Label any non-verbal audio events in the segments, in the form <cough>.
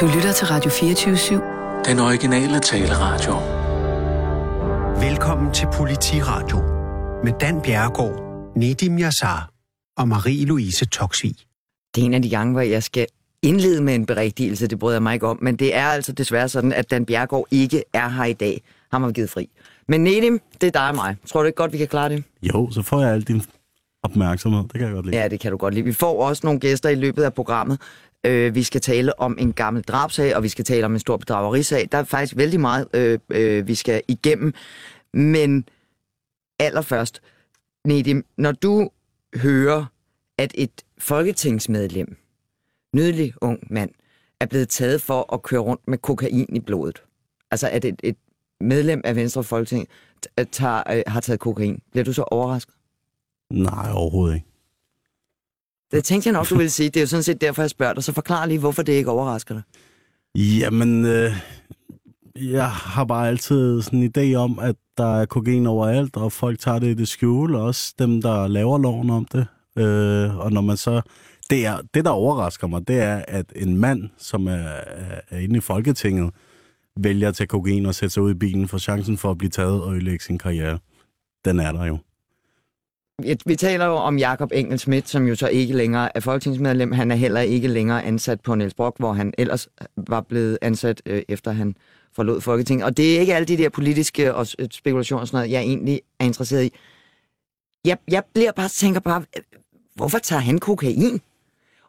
Du lytter til Radio 24-7. Den originale taleradio. Velkommen til Politiradio med Dan Bjerregaard, Nedim Yassar og Marie-Louise Toksvig. Det er en af de gange, hvor jeg skal indlede med en berigtigelse, det bryder jeg mig ikke om, men det er altså desværre sådan, at Dan Bjergård ikke er her i dag. Ham har vi givet fri. Men Nedim, det er dig og mig. Tror du ikke godt, vi kan klare det? Jo, så får jeg al din opmærksomhed. Det kan jeg godt lide. Ja, det kan du godt lide. Vi får også nogle gæster i løbet af programmet. Øh, vi skal tale om en gammel drabsag, og vi skal tale om en stor bedragerisag. Der er faktisk vældig meget, øh, øh, vi skal igennem. Men allerførst, Nedim, når du hører, at et folketingsmedlem, nydelig ung mand, er blevet taget for at køre rundt med kokain i blodet. Altså at et, et medlem af Venstre Folketing tager, øh, har taget kokain. Bliver du så overrasket? Nej, overhovedet ikke. Det tænkte jeg nok, du ville sige. Det er jo sådan set derfor, jeg spørger dig. Så forklar lige, hvorfor det ikke overrasker dig. Jamen, øh, jeg har bare altid sådan en idé om, at der er kokain overalt, og folk tager det i det skjule, også dem, der laver loven om det. Øh, og når man så... Det, er, det, der overrasker mig, det er, at en mand, som er, er, er inde i Folketinget, vælger at tage kokain og sætte sig ud i bilen for chancen for at blive taget og ødelægge sin karriere. Den er der jo. Vi, vi taler jo om Jakob Engel Schmidt, som jo så ikke længere er folketingsmedlem. Han er heller ikke længere ansat på Niels Brock, hvor han ellers var blevet ansat, øh, efter han forlod Folketinget. Og det er ikke alle de der politiske og øh, spekulationer og sådan noget, jeg egentlig er interesseret i. Jeg, jeg bliver bare tænker bare, øh, hvorfor tager han kokain?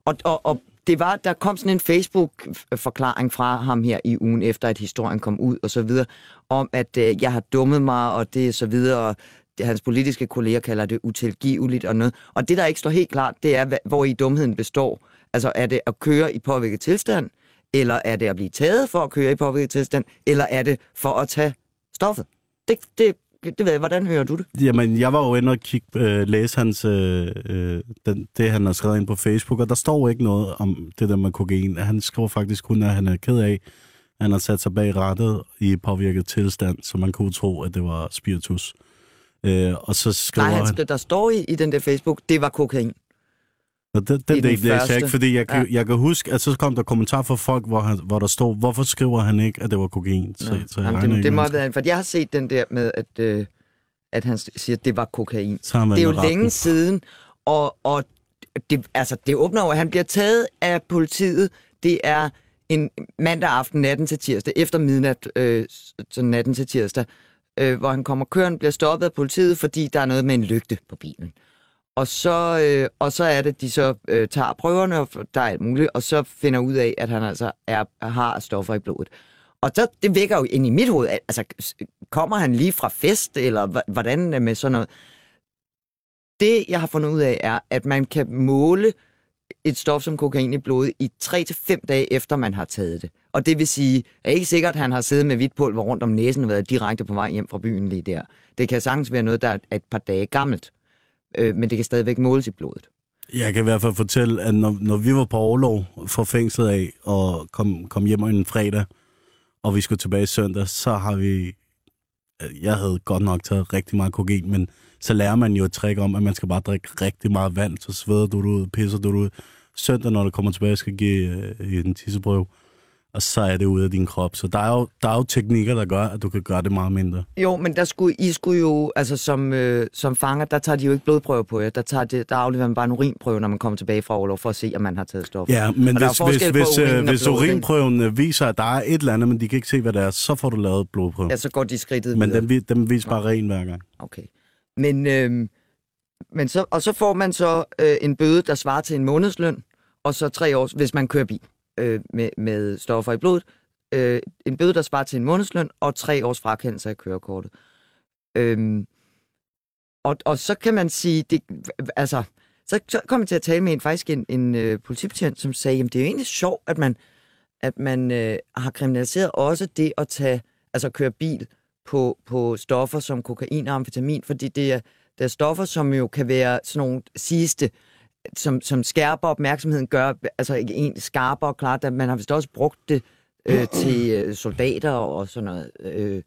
Og, og, og det var, der kom sådan en Facebook-forklaring fra ham her i ugen efter, at historien kom ud og så videre, om at øh, jeg har dummet mig, og det og så videre, og hans politiske kolleger kalder det utilgiveligt og noget. Og det, der ikke står helt klart, det er, hvor i dumheden består. Altså, er det at køre i påvirket tilstand, eller er det at blive taget for at køre i påvirket tilstand, eller er det for at tage stoffet? Det, det, det ved jeg, hvordan hører du det? Jamen, jeg var jo inde og kigge, øh, læse hans, øh, øh den, det, han har skrevet ind på Facebook, og der står ikke noget om det der med kokain. Han skriver faktisk kun, at han er ked af, at han har sat sig bag rattet i påvirket tilstand, så man kunne tro, at det var spiritus. Øh, og så skriver Nej, han... han, der står i, i den der Facebook, det var kokain. Nå, den, den den læser jeg ikke, fordi jeg, kan, Ja. jeg kan huske, at så kom der kommentar fra folk, hvor, han, hvor der stod, hvorfor skriver han ikke, at det var kokain? Så, så jeg Jamen, det, det må have været, for jeg har set den der med, at, øh, at han siger, at det var kokain. Så Det er jo retten. længe siden, og, og det, altså, det åbner at han bliver taget af politiet. Det er en mandag aften, natten til tirsdag, efter midnat, øh, så natten til tirsdag, øh, hvor han kommer køren, bliver stoppet af politiet, fordi der er noget med en lygte på bilen. Og så, øh, og så er det, de så øh, tager prøverne, og der er alt muligt, og så finder ud af, at han altså er, har stoffer i blodet. Og så, det vækker jo ind i mit hoved, altså, kommer han lige fra fest, eller hvordan øh, med sådan noget? Det, jeg har fundet ud af, er, at man kan måle et stof som kokain i blodet i 3-5 dage efter, man har taget det. Og det vil sige, at ikke sikkert, at han har siddet med hvidt pulver rundt om næsen og været direkte på vej hjem fra byen lige der. Det kan sagtens være noget, der er et par dage gammelt. Øh, men det kan stadigvæk måles i blodet. Jeg kan i hvert fald fortælle, at når, når vi var på overlov fra fængslet af, og kom, kom hjem en fredag, og vi skulle tilbage søndag, så har vi... Øh, jeg havde godt nok taget rigtig meget kokain, men så lærer man jo et trick om, at man skal bare drikke rigtig meget vand, så sveder du ud, pisser du ud. Søndag, når du kommer tilbage, skal give øh, en tisseprøve, og så er det ude af din krop. Så der er, jo, der er jo teknikker, der gør, at du kan gøre det meget mindre. Jo, men der skulle, I skulle jo, altså som, øh, som fanger, der tager de jo ikke blodprøver på jer. Der, tager de, der afleverer man bare en urinprøve, når man kommer tilbage fra overlov, for at se, om man har taget stoffer. Ja, men Og hvis, hvis, hvis, øh, og hvis urinprøven øh, viser, at der er et eller andet, men de kan ikke se, hvad det er, så får du lavet blodprøve. Ja, så går de skridtet Men videre. den, vi- den viser bare ren hver gang. Okay. Men, øh, men så, og så får man så øh, en bøde, der svarer til en månedsløn, og så tre års, hvis man kører bil øh, med, med stoffer i blodet, øh, en bøde, der svarer til en månedsløn, og tre års frakendelse af kørekortet. Øhm, og, og så kan man sige, det, altså, så, så kom jeg til at tale med en, faktisk en, en øh, politibetjent, som sagde, jamen det er jo egentlig sjovt, at man, at man øh, har kriminaliseret også det at tage, altså køre bil på, på stoffer som kokain og amfetamin, fordi det er, det er stoffer, som jo kan være sådan nogle sidste, som, som skærper opmærksomheden, gør altså en skarpere og klart, at man har vist også brugt det øh, til øh, soldater og sådan noget. Øh,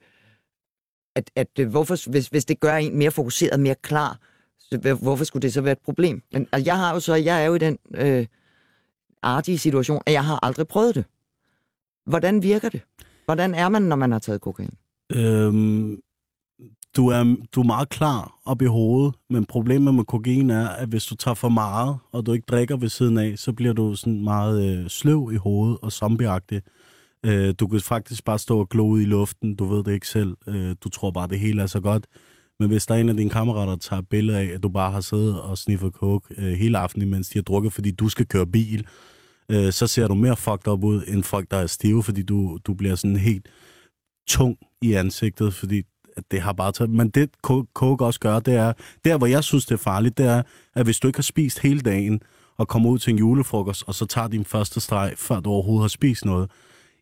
at, at øh, hvorfor, hvis, hvis det gør en mere fokuseret, mere klar, så, hvorfor skulle det så være et problem? Men altså, jeg har jo så, jeg er jo i den øh, artige situation, at jeg har aldrig prøvet det. Hvordan virker det? Hvordan er man, når man har taget kokain? Øhm, du, er, du er meget klar op i hovedet, men problemet med kokain er, at hvis du tager for meget, og du ikke drikker ved siden af, så bliver du sådan meget øh, sløv i hovedet og zombieagtig. Øh, du kan faktisk bare stå og glo ud i luften, du ved det ikke selv. Øh, du tror bare, det hele er så godt. Men hvis der er en af dine kammerater, der tager billede af, at du bare har siddet og sniffet coke øh, hele aftenen, mens de har drukket, fordi du skal køre bil, øh, så ser du mere fucked up ud, end folk, der er stive, fordi du, du bliver sådan helt tung i ansigtet, fordi det har bare taget... Men det, coke også gør, det er... Der, hvor jeg synes, det er farligt, det er, at hvis du ikke har spist hele dagen, og kommer ud til en julefrokost, og så tager din første streg, før du overhovedet har spist noget,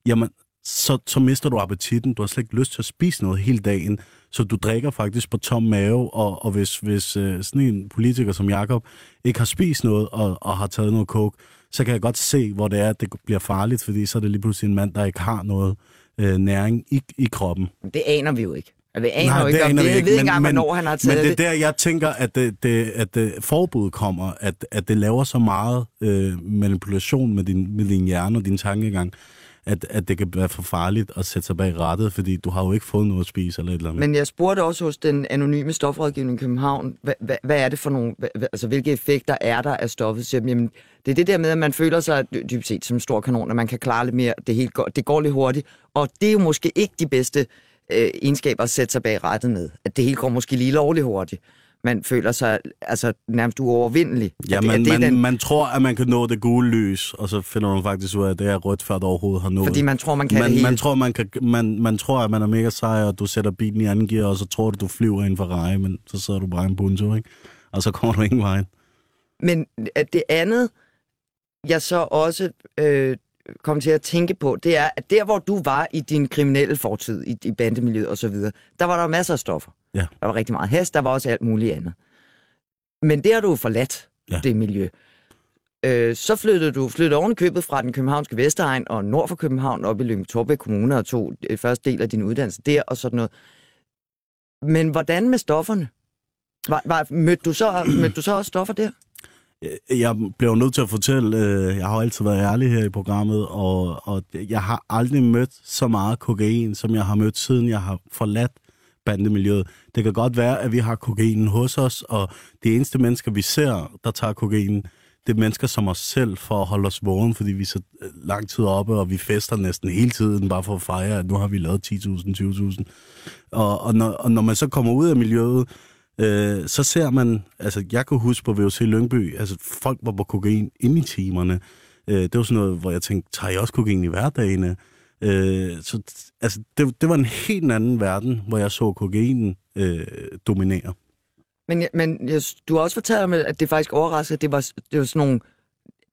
jamen, så, så mister du appetitten. Du har slet ikke lyst til at spise noget hele dagen. Så du drikker faktisk på tom mave, og, og hvis, hvis øh, sådan en politiker som Jakob ikke har spist noget og, og har taget noget coke, så kan jeg godt se, hvor det er, at det bliver farligt, fordi så er det lige pludselig en mand, der ikke har noget øh, næring i, i kroppen. Det aner vi jo ikke. Altså, vi aner Nej, jo ikke, det aner vi, ved ikke engang, hvornår han har taget Men det er der, jeg tænker, at det, det, at det forbud kommer, at, at det laver så meget øh, manipulation med din, med din hjerne og din tankegang, at, at det kan være for farligt at sætte sig bag rettet, fordi du har jo ikke fået noget at spise eller et eller andet. Men jeg spurgte også hos den anonyme stofrådgivning i København, hvad, hvad, hvad er det for nogle, hvad, altså hvilke effekter er der af stoffet? Så, jamen, det er det der med, at man føler sig dybt set som en stor kanon, at man kan klare lidt mere, det, helt går, det går lidt hurtigt, og det er jo måske ikke de bedste øh, egenskaber at sætte sig bag rettet med. At det hele går måske lige lovligt hurtigt man føler sig altså, nærmest uovervindelig. Ja, man, det man, den... man tror, at man kan nå det gule lys, og så finder man faktisk ud af, at det er rødt, før det overhovedet har nået. Fordi man tror, man kan man, det hele. Man tror, man, kan, man, man tror, at man er mega sej, og du sætter bilen i anden gear, og så tror du, du flyver en Ferrari, men så sidder du bare i en bunto, ikke? Og så kommer du ingen vej. Men at det andet, jeg så også øh, kom til at tænke på, det er, at der, hvor du var i din kriminelle fortid, i, i bandemiljøet og så videre, der var der masser af stoffer. Ja. Der var rigtig meget hest, der var også alt muligt andet. Men det har du forladt, ja. det miljø. Øh, så flyttede du flyttede oven købet fra den københavnske Vestegn og nord for København op i Lyngby Kommune og tog øh, første del af din uddannelse der og sådan noget. Men hvordan med stofferne? Var, var, mødte, du så, mødte du så også stoffer der? Øh, jeg blev nødt til at fortælle, øh, jeg har altid været ærlig her i programmet, og, og jeg har aldrig mødt så meget kokain, som jeg har mødt, siden jeg har forladt bandemiljøet. Det kan godt være, at vi har kokainen hos os, og de eneste mennesker, vi ser, der tager kokain, det er mennesker som os selv, for at holde os vågen, fordi vi er så øh, lang tid oppe, og vi fester næsten hele tiden, bare for at fejre, at nu har vi lavet 10.000, 20.000. Og, og, når, og når man så kommer ud af miljøet, øh, så ser man, altså jeg kan huske på VUC Lyngby, altså folk var på kokain inde i timerne. Øh, det var sådan noget, hvor jeg tænkte, tager jeg også kokain i hverdagene? Øh, så altså, det, det var en helt anden verden, hvor jeg så kokainen øh, dominere. Men, men jeg, du har også fortalt mig, at det faktisk overraskede, at det var, det var sådan nogle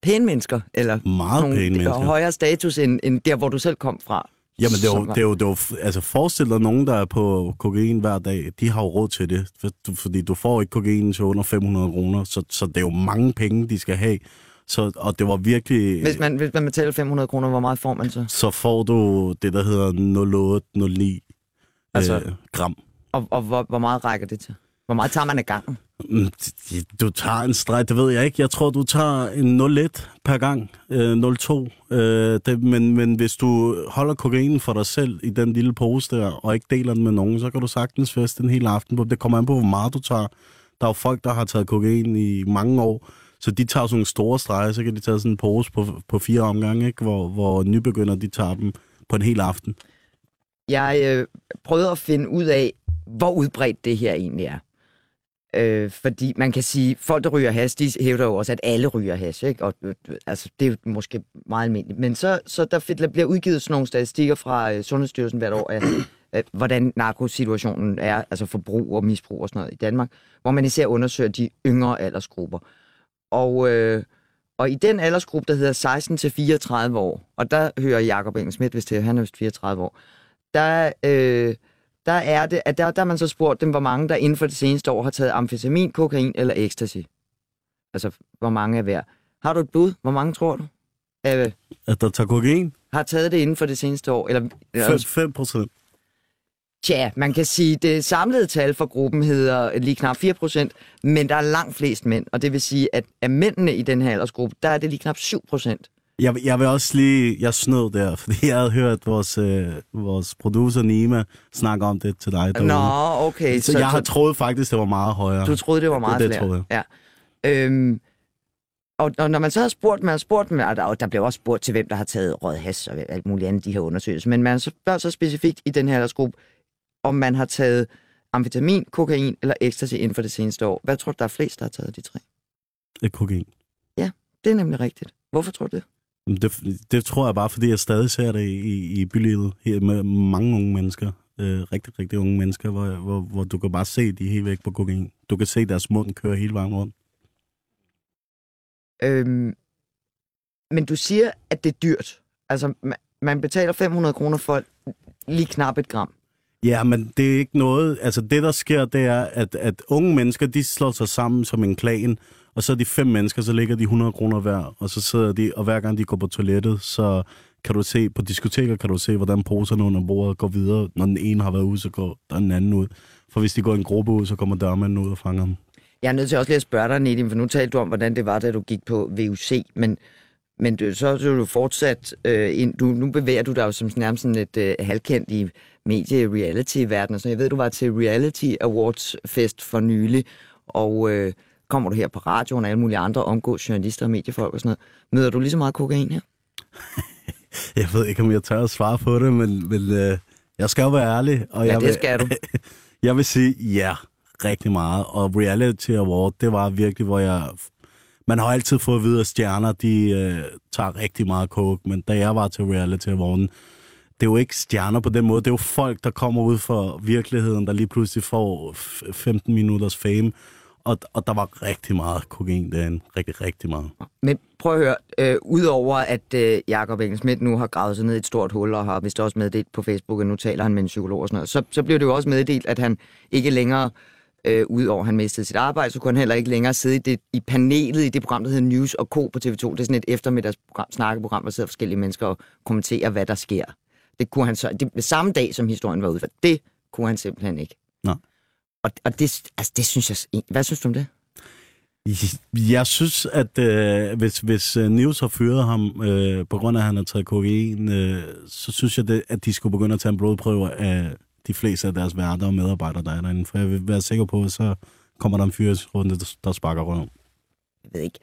pæne mennesker, eller Meget nogle pæne mennesker. højere status end, end der, hvor du selv kom fra. Jamen, det er jo, det er jo, det er jo altså forestil dig nogen, der er på kokain hver dag, de har jo råd til det, for, fordi du får ikke kokain til under 500 kroner, så, så det er jo mange penge, de skal have. Så, og det var virkelig... Hvis man, hvis man betaler 500 kroner, hvor meget får man så? Så får du det, der hedder 0,8-0,9 altså, øh, gram. Og, og hvor, hvor meget rækker det til? Hvor meget tager man af gangen? Mm, du tager en streg, det ved jeg ikke. Jeg tror, du tager en 0,1 per gang, øh, 0,2. Øh, det, men, men hvis du holder kokainen for dig selv i den lille pose der, og ikke deler den med nogen, så kan du sagtens feste en hel aften på. Det kommer an på, hvor meget du tager. Der er jo folk, der har taget kokain i mange år, så de tager sådan nogle store streger, så kan de tage sådan en pose på, på fire omgange, ikke? Hvor, hvor nybegynder de tager dem på en hel aften. Jeg øh, prøvede at finde ud af, hvor udbredt det her egentlig er. Øh, fordi man kan sige, folk, der ryger has, de hævder jo også, at alle ryger has. Ikke? Og, øh, øh, altså, det er jo måske meget almindeligt. Men så, så der, bliver udgivet sådan nogle statistikker fra øh, Sundhedsstyrelsen hvert år af, øh, hvordan narkosituationen er, altså forbrug og misbrug og sådan noget i Danmark, hvor man især undersøger de yngre aldersgrupper. Og, øh, og i den aldersgruppe, der hedder 16-34 år, og der hører Jakob Engel Schmidt, hvis det er, han er vist 34 år, der, øh, der er det, at der, der man så spurgt dem, hvor mange der inden for det seneste år har taget amfetamin, kokain eller ecstasy. Altså, hvor mange er hver. Har du et bud? Hvor mange tror du? Øh, at der tager kokain? Har taget det inden for det seneste år? Eller, 5 procent. Tja, man kan sige, at det samlede tal for gruppen hedder lige knap 4 procent, men der er langt flest mænd, og det vil sige, at af mændene i den her aldersgruppe, der er det lige knap 7 procent, Jeg, jeg vil også lige, jeg snød der, <laughs> fordi jeg havde hørt vores, øh, vores producer Nima snakke om det til dig derude. Nå, okay. så, så jeg har troet faktisk, det var meget højere. Du troede, det var meget det flere? troede Ja. Øhm, og, og når man så har spurgt, man har spurgt med, og der, og der blev også spurgt til, hvem der har taget rød has og alt muligt andet, de her undersøgelser, men man spørger så specifikt i den her aldersgruppe, om man har taget amfetamin, kokain eller ecstasy inden for det seneste år. Hvad tror du, der er flest, der har taget de tre? Et kokain. Det er nemlig rigtigt. Hvorfor tror du det? Det, det tror jeg bare, fordi jeg stadig ser det i, i bylivet her med mange unge mennesker. Øh, rigtig, rigtig unge mennesker, hvor, hvor, hvor du kan bare se, de helt væk på kokain. Du kan se deres mund køre hele vejen rundt. Øhm, men du siger, at det er dyrt. Altså, man, man betaler 500 kroner for lige knap et gram. Ja, men det er ikke noget... Altså, det der sker, det er, at, at unge mennesker, de slår sig sammen som en klan, og så er de fem mennesker, så ligger de 100 kroner hver, og så sidder de, og hver gang de går på toilettet, så kan du se, på diskoteker kan du se, hvordan poserne under bordet går videre. Når den ene har været ude, så går der den anden ud. For hvis de går i en gruppe ud, så kommer dørmanden ud og fanger dem. Jeg er nødt til også lige at spørge dig, Nedim, for nu talte du om, hvordan det var, da du gik på VUC, men, men du, så er du fortsat øh, ind, du, nu bevæger du dig jo som nærmest sådan et øh, halvkendt i medie-reality-verdenen. Så jeg ved, du var til Reality Awards fest for nylig, og øh, kommer du her på radioen og alle mulige andre omgås journalister og mediefolk og sådan noget. Møder du lige så meget kokain her? <laughs> Jeg ved ikke, om jeg tør at svare på det, men, men øh, jeg skal jo være ærlig. Og Ja, jeg det vil, skal du. <laughs> Jeg vil sige ja, rigtig meget. Og Reality Award, det var virkelig, hvor jeg... Man har altid fået at vide, at stjerner, de øh, tager rigtig meget coke, men da jeg var til Reality Award, det er jo ikke stjerner på den måde. Det er jo folk, der kommer ud for virkeligheden, der lige pludselig får f- 15 minutters fame. Og, og der var rigtig meget kokain derinde. Rigtig, rigtig meget. Men prøv at høre, øh, udover at øh, Jakob Engelsmidt nu har gravet sig ned i et stort hul og har vist også meddelt på Facebook, at nu taler han med en psykolog og sådan noget, så, så blev det jo også meddelt, at han ikke længere, øh, udover at han mistede sit arbejde, så kunne han heller ikke længere sidde i, det, i panelet i det program, der hedder News og Co. på TV2. Det er sådan et eftermiddagsprogram, snakkeprogram, hvor sidder forskellige mennesker og kommenterer, hvad der sker. Det kunne han så, det, samme dag, som historien var ude for, det kunne han simpelthen ikke. Nej. Og, og det, altså, det synes jeg... Hvad synes du om det? Jeg synes, at øh, hvis, hvis øh, News har fyret ham, øh, på grund af, at han har taget kokain, øh, så synes jeg, det, at de skulle begynde at tage en blodprøve af de fleste af deres værter og medarbejdere, der er derinde. For jeg vil være sikker på, at så kommer der en fyringsrunde, der, der sparker røven. jeg ved ikke.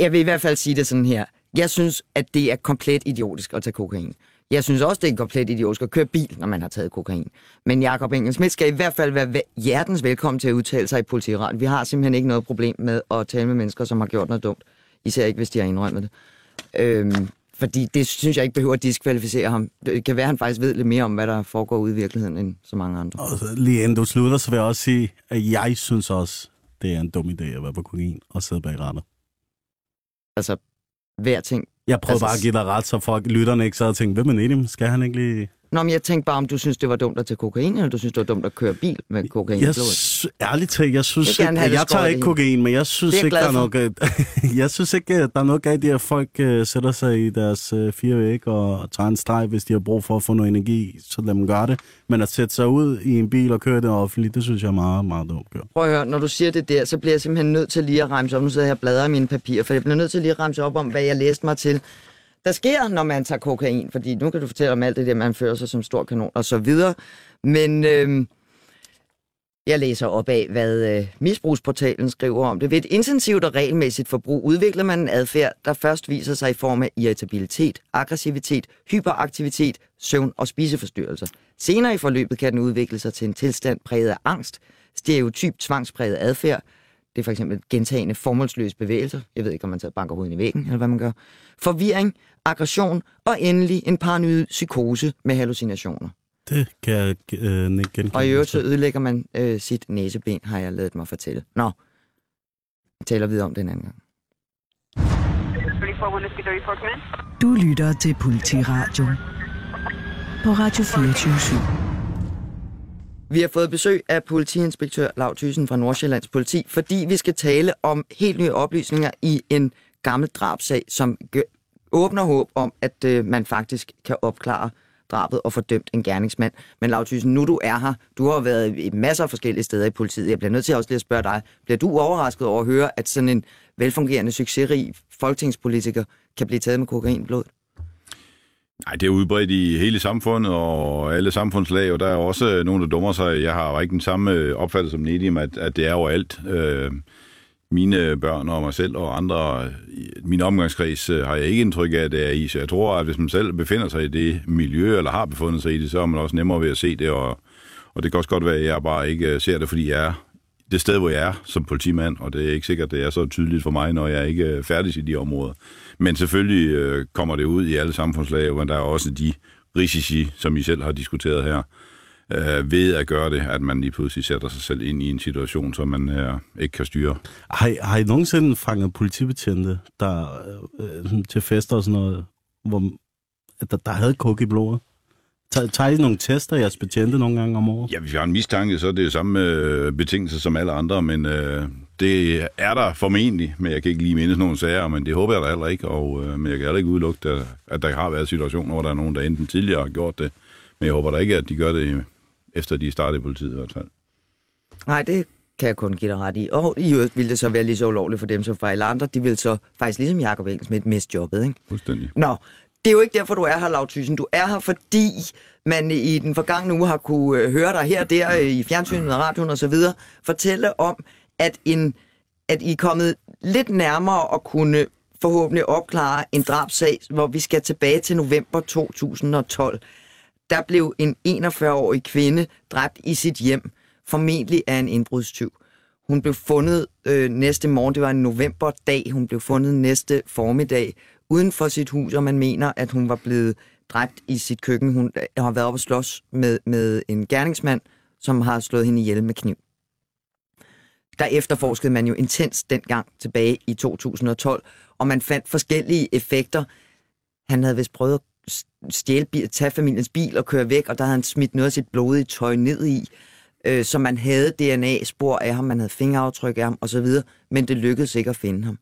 Jeg vil i hvert fald sige det sådan her. Jeg synes, at det er komplet idiotisk at tage kokain. Jeg synes også, det er komplet idiotisk at køre bil, når man har taget kokain. Men Jakob Engelsmidt skal i hvert fald være væ- hjertens velkommen til at udtale sig i politiret. Vi har simpelthen ikke noget problem med at tale med mennesker, som har gjort noget dumt. Især ikke, hvis de har indrømmet det. Øhm, fordi det synes jeg ikke behøver at diskvalificere ham. Det kan være, at han faktisk ved lidt mere om, hvad der foregår ude i virkeligheden, end så mange andre. Og lige inden du slutter, så vil jeg også sige, at jeg synes også, det er en dum idé at være på kokain og sidde bag retter. Altså, hver ting. Jeg prøvede Altså, bare at give dig ret, så folk, lytterne ikke sad og tænkte, hvem er Nedim? Skal han ikke lige... Nå, men jeg tænkte bare, om du synes, det var dumt at tage kokain, eller du synes, det var dumt at køre bil med kokain i Jeg, sy- ærligt talt, jeg synes Jeg ikke, det jeg tager ikke kokain, men jeg synes er jeg ikke, der er noget <laughs> galt. jeg synes ikke, at der er noget galt i, at folk uh, sætter sig i deres uh, fire væg og tager en streg, hvis de har brug for at få noget energi, så lad dem gøre det. Men at sætte sig ud i en bil og køre det offentligt, det synes jeg er meget, meget dumt gjort. Prøv at høre, når du siger det der, så bliver jeg simpelthen nødt til lige at remse op. Nu sidder jeg her og bladrer i mine papirer, for jeg bliver nødt til lige at remse op om, hvad jeg læste mig til. Der sker, når man tager kokain, fordi nu kan du fortælle om alt det der, man fører sig som stor kanon og så videre. Men øh, jeg læser op af, hvad øh, misbrugsportalen skriver om det. Ved et intensivt og regelmæssigt forbrug udvikler man en adfærd, der først viser sig i form af irritabilitet, aggressivitet, hyperaktivitet, søvn og spiseforstyrrelser. Senere i forløbet kan den udvikle sig til en tilstand præget af angst, stereotyp tvangspræget adfærd, det er for eksempel gentagende formålsløse bevægelser. Jeg ved ikke, om man tager banker hovedet i væggen, eller hvad man gør. Forvirring, aggression og endelig en paranoid psykose med hallucinationer. Det kan jeg øh, ikke genkende. Og i øvrigt så ødelægger man øh, sit næseben, har jeg lavet mig fortælle. Nå, vi taler videre om det en anden gang. Du lytter til Politiradio på Radio 24 Vi har fået besøg af politiinspektør Lav Thyssen fra Nordsjællands politi, fordi vi skal tale om helt nye oplysninger i en gammel drabsag, som gør, åbner håb om, at øh, man faktisk kan opklare drabet og fordømt en gerningsmand. Men Lav Thyssen, nu du er her, du har været i masser af forskellige steder i politiet. Jeg bliver nødt til også lige at spørge dig, bliver du overrasket over at høre, at sådan en velfungerende, succesrig folketingspolitiker kan blive taget med kokainblod? Nej, det er udbredt i hele samfundet og alle samfundslag, og der er også nogen, der dummer sig. Jeg har ikke den samme øh, opfattelse som Nedim, at, at det er overalt. Øh, mine børn og mig selv og andre, min omgangskreds, øh, har jeg ikke indtryk af, at det er i. Så jeg tror, at hvis man selv befinder sig i det miljø, eller har befundet sig i det, så er man også nemmere ved at se det. Og, og det kan også godt være, at jeg bare ikke øh, ser det, fordi jeg er det sted, hvor jeg er som politimand, og det er ikke sikkert, at det er så tydeligt for mig, når jeg ikke øh, er færdig i de områder. Men selvfølgelig øh, kommer det ud i alle samfundslag, men der er også de risici, som I selv har diskuteret her, øh, ved at gøre det, at man lige pludselig sætter sig selv ind i en situation, som man øh, ikke kan styre. Har, I, har I nogensinde fanget politibetjente der, øh, til fester og sådan noget, hvor der, der havde kok i blodet? Tager I nogle tester, jeres betjente nogle gange om året? Ja, hvis vi har en mistanke, så er det samme øh, betingelser som alle andre, men øh, det er der formentlig, men jeg kan ikke lige mindes nogen sager, men det håber jeg da heller ikke, og, øh, men jeg kan heller ikke udelukke, at, at der har været situationer, hvor der er nogen, der enten tidligere har gjort det, men jeg håber da ikke, at de gør det, efter de startede i politiet i hvert fald. Nej, det kan jeg kun give dig ret i. Og i øvrigt ville det så være lige så ulovligt for dem som for alle andre. De vil så faktisk ligesom Jacob Engelsmidt miste jobbet, ikke? Fuldstændig. Nå, det er jo ikke derfor, du er her, Lav Thyssen. Du er her, fordi man i den forgangne uge har kunne øh, høre dig her og der øh, i fjernsynet og radioen og så videre, fortælle om, at, en, at I er kommet lidt nærmere at kunne forhåbentlig opklare en drabsag, hvor vi skal tilbage til november 2012. Der blev en 41-årig kvinde dræbt i sit hjem, formentlig af en indbrudstyv. Hun blev fundet øh, næste morgen, det var en novemberdag, hun blev fundet næste formiddag uden for sit hus, og man mener, at hun var blevet dræbt i sit køkken. Hun øh, har været op og slås med, med en gerningsmand, som har slået hende ihjel med kniv. Der efterforskede man jo intens dengang tilbage i 2012, og man fandt forskellige effekter. Han havde vist prøvet at stjæle, tage familiens bil og køre væk, og der havde han smidt noget af sit blodige tøj ned i, øh, så man havde DNA-spor af ham, man havde fingeraftryk af ham osv., men det lykkedes ikke at finde ham.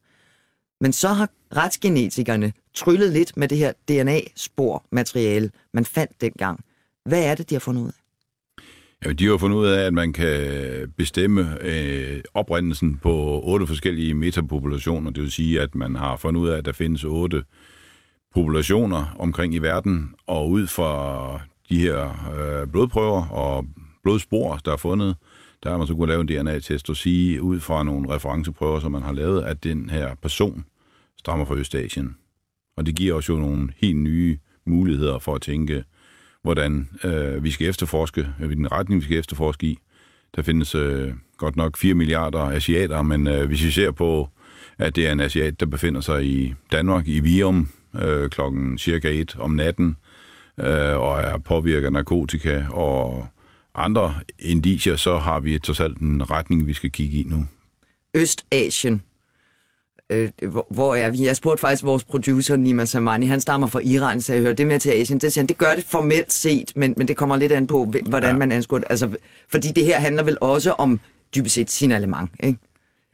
Men så har retsgenetikerne tryllet lidt med det her DNA-spor-materiale, man fandt dengang. Hvad er det, de har fundet ud af? Jamen, de har fundet ud af, at man kan bestemme øh, oprindelsen på otte forskellige metapopulationer. Det vil sige, at man har fundet ud af, at der findes otte populationer omkring i verden, og ud fra de her øh, blodprøver og blodspor, der er fundet, der har man så kunnet lave en DNA-test og sige ud fra nogle referenceprøver, som man har lavet, at den her person stammer fra Østasien. Og det giver os jo nogle helt nye muligheder for at tænke, hvordan øh, vi skal efterforske, øh, hvilken retning vi skal efterforske i. Der findes øh, godt nok 4 milliarder asiater, men øh, hvis vi ser på, at det er en asiat, der befinder sig i Danmark, i Virum, øh, klokken cirka 1 om natten, øh, og er påvirket af narkotika og andre indicier, så har vi trods alt en retning, vi skal kigge i nu. Østasien. Øh, hvor, hvor er vi? Jeg spurgte faktisk vores producer, Nima Samani, han stammer fra Iran, så jeg hørte det med til Asien. Det siger han, det gør det formelt set, men, men det kommer lidt an på, hvordan ja. man anskuer det. Altså, fordi det her handler vel også om dybest set signalement, ikke?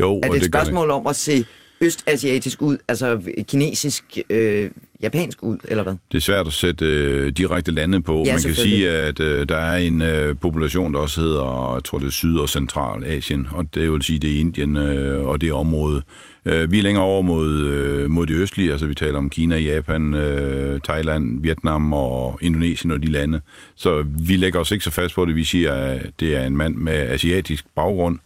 Jo, er det et det spørgsmål om at se østasiatisk ud, altså kinesisk, øh, japansk ud, eller hvad? Det er svært at sætte øh, direkte lande på. Ja, Man kan sige, at øh, der er en øh, population, der også hedder, jeg tror det er Syd- og Centralasien, og det vil sige, det er Indien øh, og det område. Øh, vi er længere over mod, øh, mod det østlige, altså vi taler om Kina, Japan, øh, Thailand, Vietnam og Indonesien og de lande. Så vi lægger os ikke så fast på det. Vi siger, at det er en mand med asiatisk baggrund,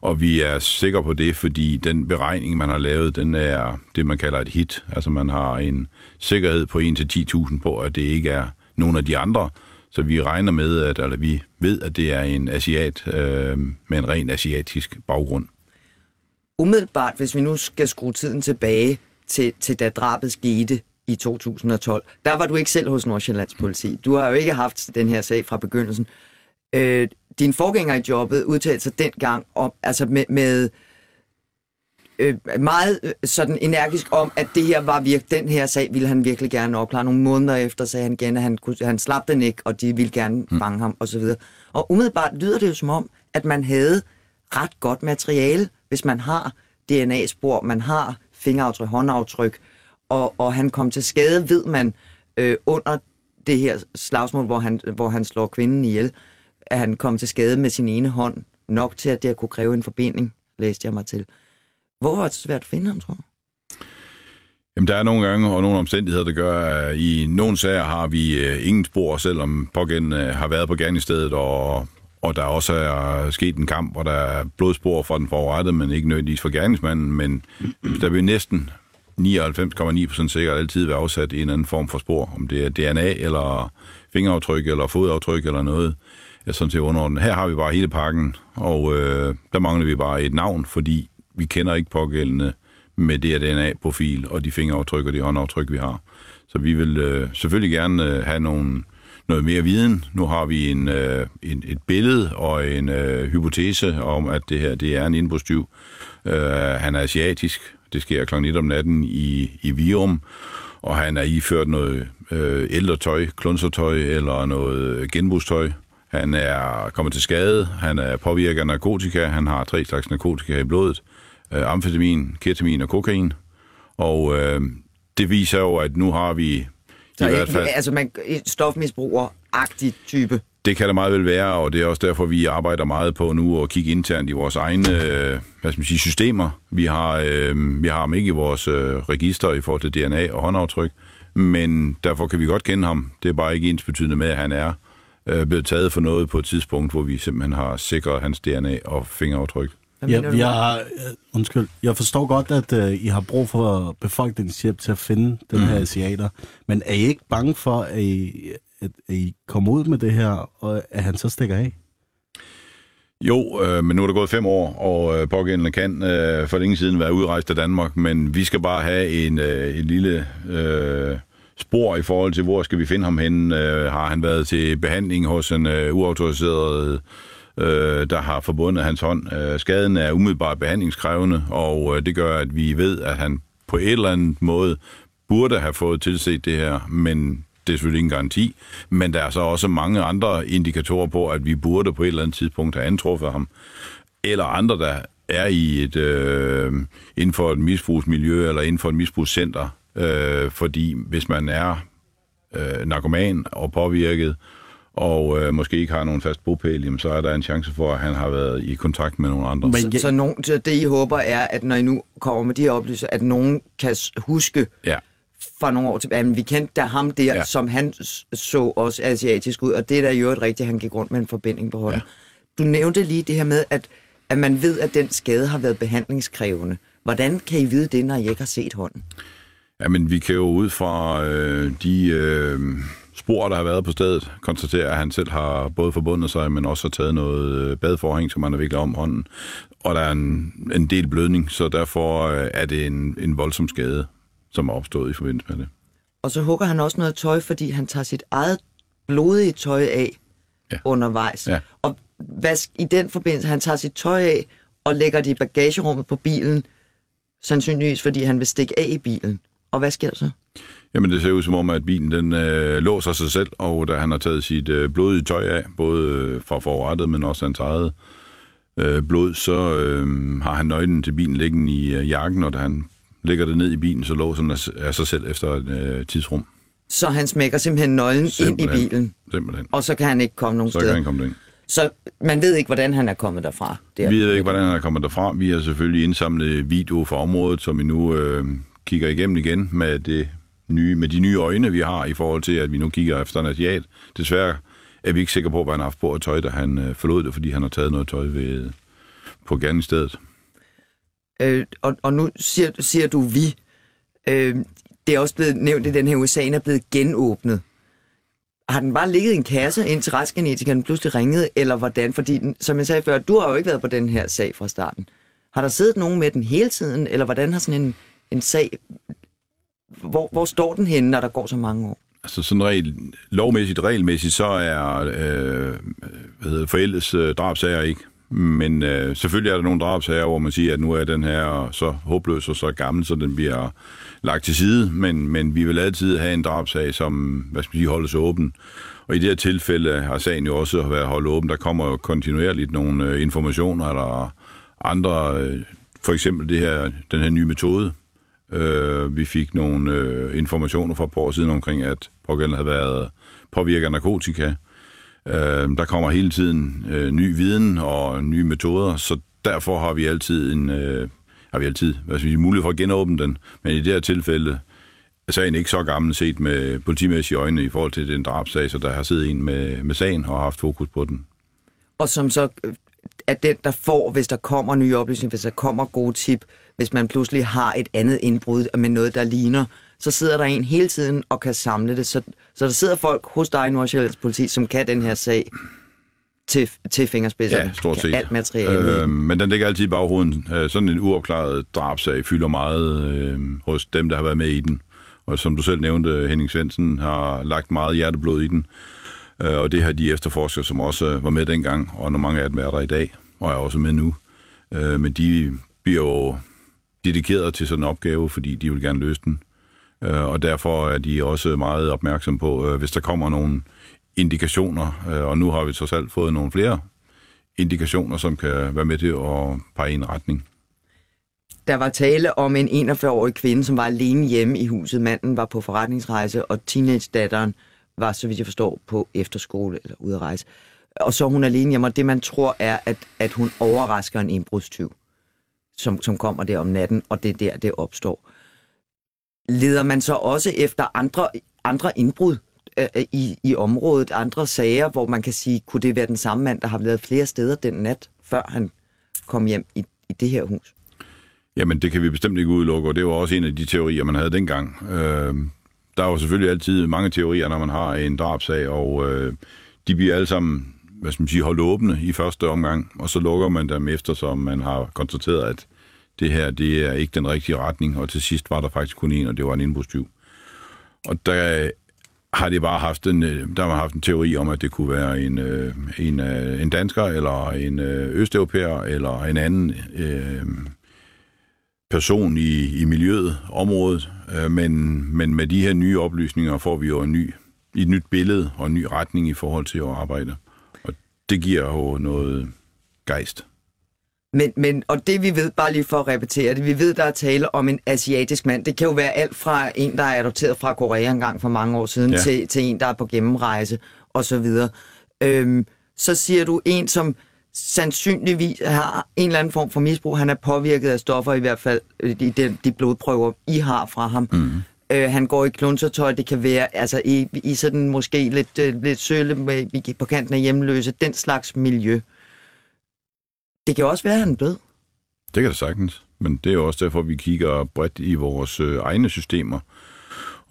og vi er sikre på det, fordi den beregning, man har lavet, den er det, man kalder et hit. Altså man har en sikkerhed på 1-10.000 på, at det ikke er nogen af de andre. Så vi regner med, at, eller vi ved, at det er en asiat øh, med en ren asiatisk baggrund. Umiddelbart, hvis vi nu skal skrue tiden tilbage til, til da drabet skete i 2012, der var du ikke selv hos Nordsjællands politi. Du har jo ikke haft den her sag fra begyndelsen. Øh, din forgænger i jobbet udtalte sig dengang om, altså med, med øh, meget øh, sådan energisk om, at det her var virke, den her sag ville han virkelig gerne opklare. Nogle måneder efter sagde han igen, at han, kunne, han slap den ikke, og de ville gerne mm. fange mm. ham osv. Og umiddelbart lyder det jo som om, at man havde ret godt materiale, hvis man har DNA-spor, man har fingeraftryk, håndaftryk, og, og han kom til skade, ved man, øh, under det her slagsmål, hvor han, hvor han slår kvinden ihjel at han kom til skade med sin ene hånd, nok til, at det kunne kræve en forbinding, læste jeg mig til. Hvor var det svært at finde ham, tror du? Jamen, der er nogle gange og nogle omstændigheder, der gør, at i nogle sager har vi øh, ingen spor, selvom pågældende øh, har været på gerningsstedet, og, og der også er sket en kamp, hvor der er blodspor fra den forurettede, men ikke nødvendigvis for gerningsmanden, men der vil næsten 99,9% sikkert altid være afsat en eller anden form for spor, om det er DNA eller fingeraftryk eller fodaftryk eller noget er sådan set underordnet. Her har vi bare hele pakken, og øh, der mangler vi bare et navn, fordi vi kender ikke pågældende med det DNA-profil og de fingeraftryk og de håndaftryk, vi har. Så vi vil øh, selvfølgelig gerne øh, have nogle, noget mere viden. Nu har vi en, øh, en, et billede og en øh, hypotese om, at det her det er en indbrudstyv. Øh, han er asiatisk. Det sker kl. 1 om natten i, i Virum, og han er iført noget øh, ældre tøj, klunsertøj eller noget genbrugstøj. Han er kommet til skade, han er påvirket af narkotika, han har tre slags narkotika i blodet, øh, amfetamin, ketamin og kokain. Og øh, det viser jo, at nu har vi så i hvert fald... Altså man, stofmisbruger-agtig type. Det kan det meget vel være, og det er også derfor, vi arbejder meget på nu at kigge internt i vores egne øh, hvad skal man sige, systemer. Vi har, øh, vi har ham ikke i vores øh, register i forhold til DNA og håndaftryk, men derfor kan vi godt kende ham. Det er bare ikke ens betydende med, at han er øh, blevet taget for noget på et tidspunkt, hvor vi simpelthen har sikret hans DNA og fingeraftryk. Ja, jeg, undskyld, jeg forstår godt, at uh, I har brug for befolkningshjælp til at finde den mm. her asiater, men er I ikke bange for, at I, at, at I kommer ud med det her, og at han så stikker af? Jo, øh, men nu er der gået fem år, og øh, pågældende kan øh, for længe siden være udrejst af Danmark, men vi skal bare have en, øh, en lille øh, spor i forhold til, hvor skal vi finde ham henne. Øh, har han været til behandling hos en øh, uautoriseret øh, der har forbundet hans hånd. Øh, skaden er umiddelbart behandlingskrævende, og øh, det gør, at vi ved, at han på et eller andet måde burde have fået tilset det her, men det er selvfølgelig en garanti. Men der er så også mange andre indikatorer på, at vi burde på et eller andet tidspunkt have antruffet ham. Eller andre, der er i et, øh, inden for et misbrugsmiljø eller inden for et misbrugscenter. Øh, fordi hvis man er øh, narkoman og påvirket, og øh, måske ikke har nogen fast bopæl, jamen, så er der en chance for, at han har været i kontakt med nogle andre. Men, så, så, nogen, så det, I håber, er, at når I nu kommer med de her oplyser, at nogen kan huske ja. for nogle år tilbage, at vi kendte der ham der, ja. som han så også asiatisk ud, og det er der jo et rigtigt, han gik rundt med en forbinding på hånden. Ja. Du nævnte lige det her med, at, at man ved, at den skade har været behandlingskrævende. Hvordan kan I vide det, når I ikke har set hånden? Jamen, vi kan jo ud fra øh, de... Øh spor, der har været på stedet, konstaterer, at han selv har både forbundet sig, men også har taget noget øh, badforhæng, som han har viklet om hånden. Og der er en, en del blødning, så derfor øh, er det en, en voldsom skade, som er opstået i forbindelse med det. Og så hugger han også noget tøj, fordi han tager sit eget blodige tøj af ja. undervejs. Ja. Og hvad, i den forbindelse, han tager sit tøj af og lægger det i bagagerummet på bilen, sandsynligvis fordi han vil stikke af i bilen. Og hvad sker der så? Jamen, det ser ud som om, at bilen den øh, låser sig selv, og da han har taget sit øh, blodige tøj af, både øh, fra forrettet, men også hans eget øh, blod, så øh, har han nøglen til bilen liggende i øh, jakken, og da han lægger det ned i bilen, så låser den af sig selv efter et øh, tidsrum. Så han smækker simpelthen nøglen simpelthen. ind i bilen? Simpelthen. Og så kan han ikke komme nogen så steder? Så kan han komme ind. Så man ved ikke, hvordan han er kommet derfra? Der. Vi ved ikke, hvordan han er kommet derfra. Vi har selvfølgelig indsamlet video fra området, som vi nu øh, kigger igennem igen med det nye, med de nye øjne, vi har i forhold til, at vi nu kigger efter en asiat. Desværre er vi ikke sikre på, hvad han har haft på af tøj, da han øh, forlod det, fordi han har taget noget tøj ved, på gerningsstedet. Øh, og, og nu siger, siger du vi. Øh, det er også blevet nævnt, at den her USA er blevet genåbnet. Har den bare ligget i en kasse, indtil retsgenetikeren pludselig ringede, eller hvordan? Fordi, den, som jeg sagde før, du har jo ikke været på den her sag fra starten. Har der siddet nogen med den hele tiden, eller hvordan har sådan en, en sag hvor, hvor står den henne, når der går så mange år? Altså sådan regel, lovmæssigt, regelmæssigt, så er øh, hvad hedder, forældes øh, drabsager ikke. Men øh, selvfølgelig er der nogle drabsager, hvor man siger, at nu er den her så håbløs og så gammel, så den bliver lagt til side. Men, men vi vil altid have en drabsag, som hvad skal man sige, holdes åben. Og i det her tilfælde har sagen jo også været holdt åben. Der kommer jo kontinuerligt nogle øh, informationer eller andre, øh, for eksempel det her, den her nye metode, Øh, vi fik nogle øh, informationer fra et par år siden omkring, at pågældende havde været påvirket af narkotika. Øh, der kommer hele tiden øh, ny viden og nye metoder, så derfor har vi altid en... Øh, har vi altid hvad skal vi, mulighed for at genåbne den. Men i det her tilfælde, sagen ikke så gammel set med politimæssige øjne i forhold til den drabsag, så der har siddet en med, med sagen og haft fokus på den. Og som så øh, er den, der får, hvis der kommer nye oplysninger, hvis der kommer gode tip, hvis man pludselig har et andet indbrud med noget, der ligner, så sidder der en hele tiden og kan samle det. Så, så der sidder folk hos dig i Nordsjællands politi, som kan den her sag til, til fingerspidserne. Ja, stort set. Alt materiale. Øh, men den ligger altid i baghovedet. Øh, sådan en uopklaret drabsag fylder meget øh, hos dem, der har været med i den. Og som du selv nævnte, Henning Svendsen har lagt meget hjerteblod i den. Øh, og det har de efterforskere, som også var med dengang, og når mange af dem er der i dag, og er også med nu. Øh, men de bliver jo dedikeret til sådan en opgave, fordi de vil gerne løse den. Øh, og derfor er de også meget opmærksom på, øh, hvis der kommer nogle indikationer, øh, og nu har vi så selv fået nogle flere indikationer, som kan være med til at pege i en retning. Der var tale om en 41-årig kvinde, som var alene hjemme i huset. Manden var på forretningsrejse, og teenage-datteren var, så vidt jeg forstår, på efterskole eller ude at rejse. Og så er hun alene hjemme, og det man tror er, at, at hun overrasker en indbrudstyv, som, som kommer der om natten, og det er der, det opstår. Leder man så også efter andre, andre indbrud øh, øh, i, i området, andre sager, hvor man kan sige, kunne det være den samme mand, der har været flere steder den nat, før han kom hjem i, i det her hus? Jamen, det kan vi bestemt ikke udelukke, og det var også en af de teorier, man havde dengang. Øh, der er jo selvfølgelig altid mange teorier, når man har en drabsag, og øh, de bliver alle sammen hvad skal man sige, holde åbne i første omgang, og så lukker man dem efter, som man har konstateret, at det her det er ikke den rigtige retning, og til sidst var der faktisk kun en, og det var en indbrudstyv. Og der har det bare haft en, øh, der har haft en teori om, at det kunne være en, øh, en, øh, en dansker, eller en østeuropæer, eller en anden øh, person i, i miljøet, området. Men, men med de her nye oplysninger får vi jo en ny, et nyt billede og en ny retning i forhold til at arbejde. Det giver jo noget gejst. Men, men, og det vi ved, bare lige for at repetere det, vi ved, der er tale om en asiatisk mand. Det kan jo være alt fra en, der er adopteret fra Korea engang for mange år siden, ja. til, til en, der er på gennemrejse og så videre. Øhm, så siger du en, som sandsynligvis har en eller anden form for misbrug. Han er påvirket af stoffer, i hvert fald øh, i de, de blodprøver, I har fra ham. Mm. Øh, han går i klunsertøj, det kan være altså i, i sådan måske lidt, øh, lidt sølle med, på kanten af hjemløse, den slags miljø. Det kan også være, at han er død. Det kan det sagtens, men det er også derfor, vi kigger bredt i vores øh, egne systemer.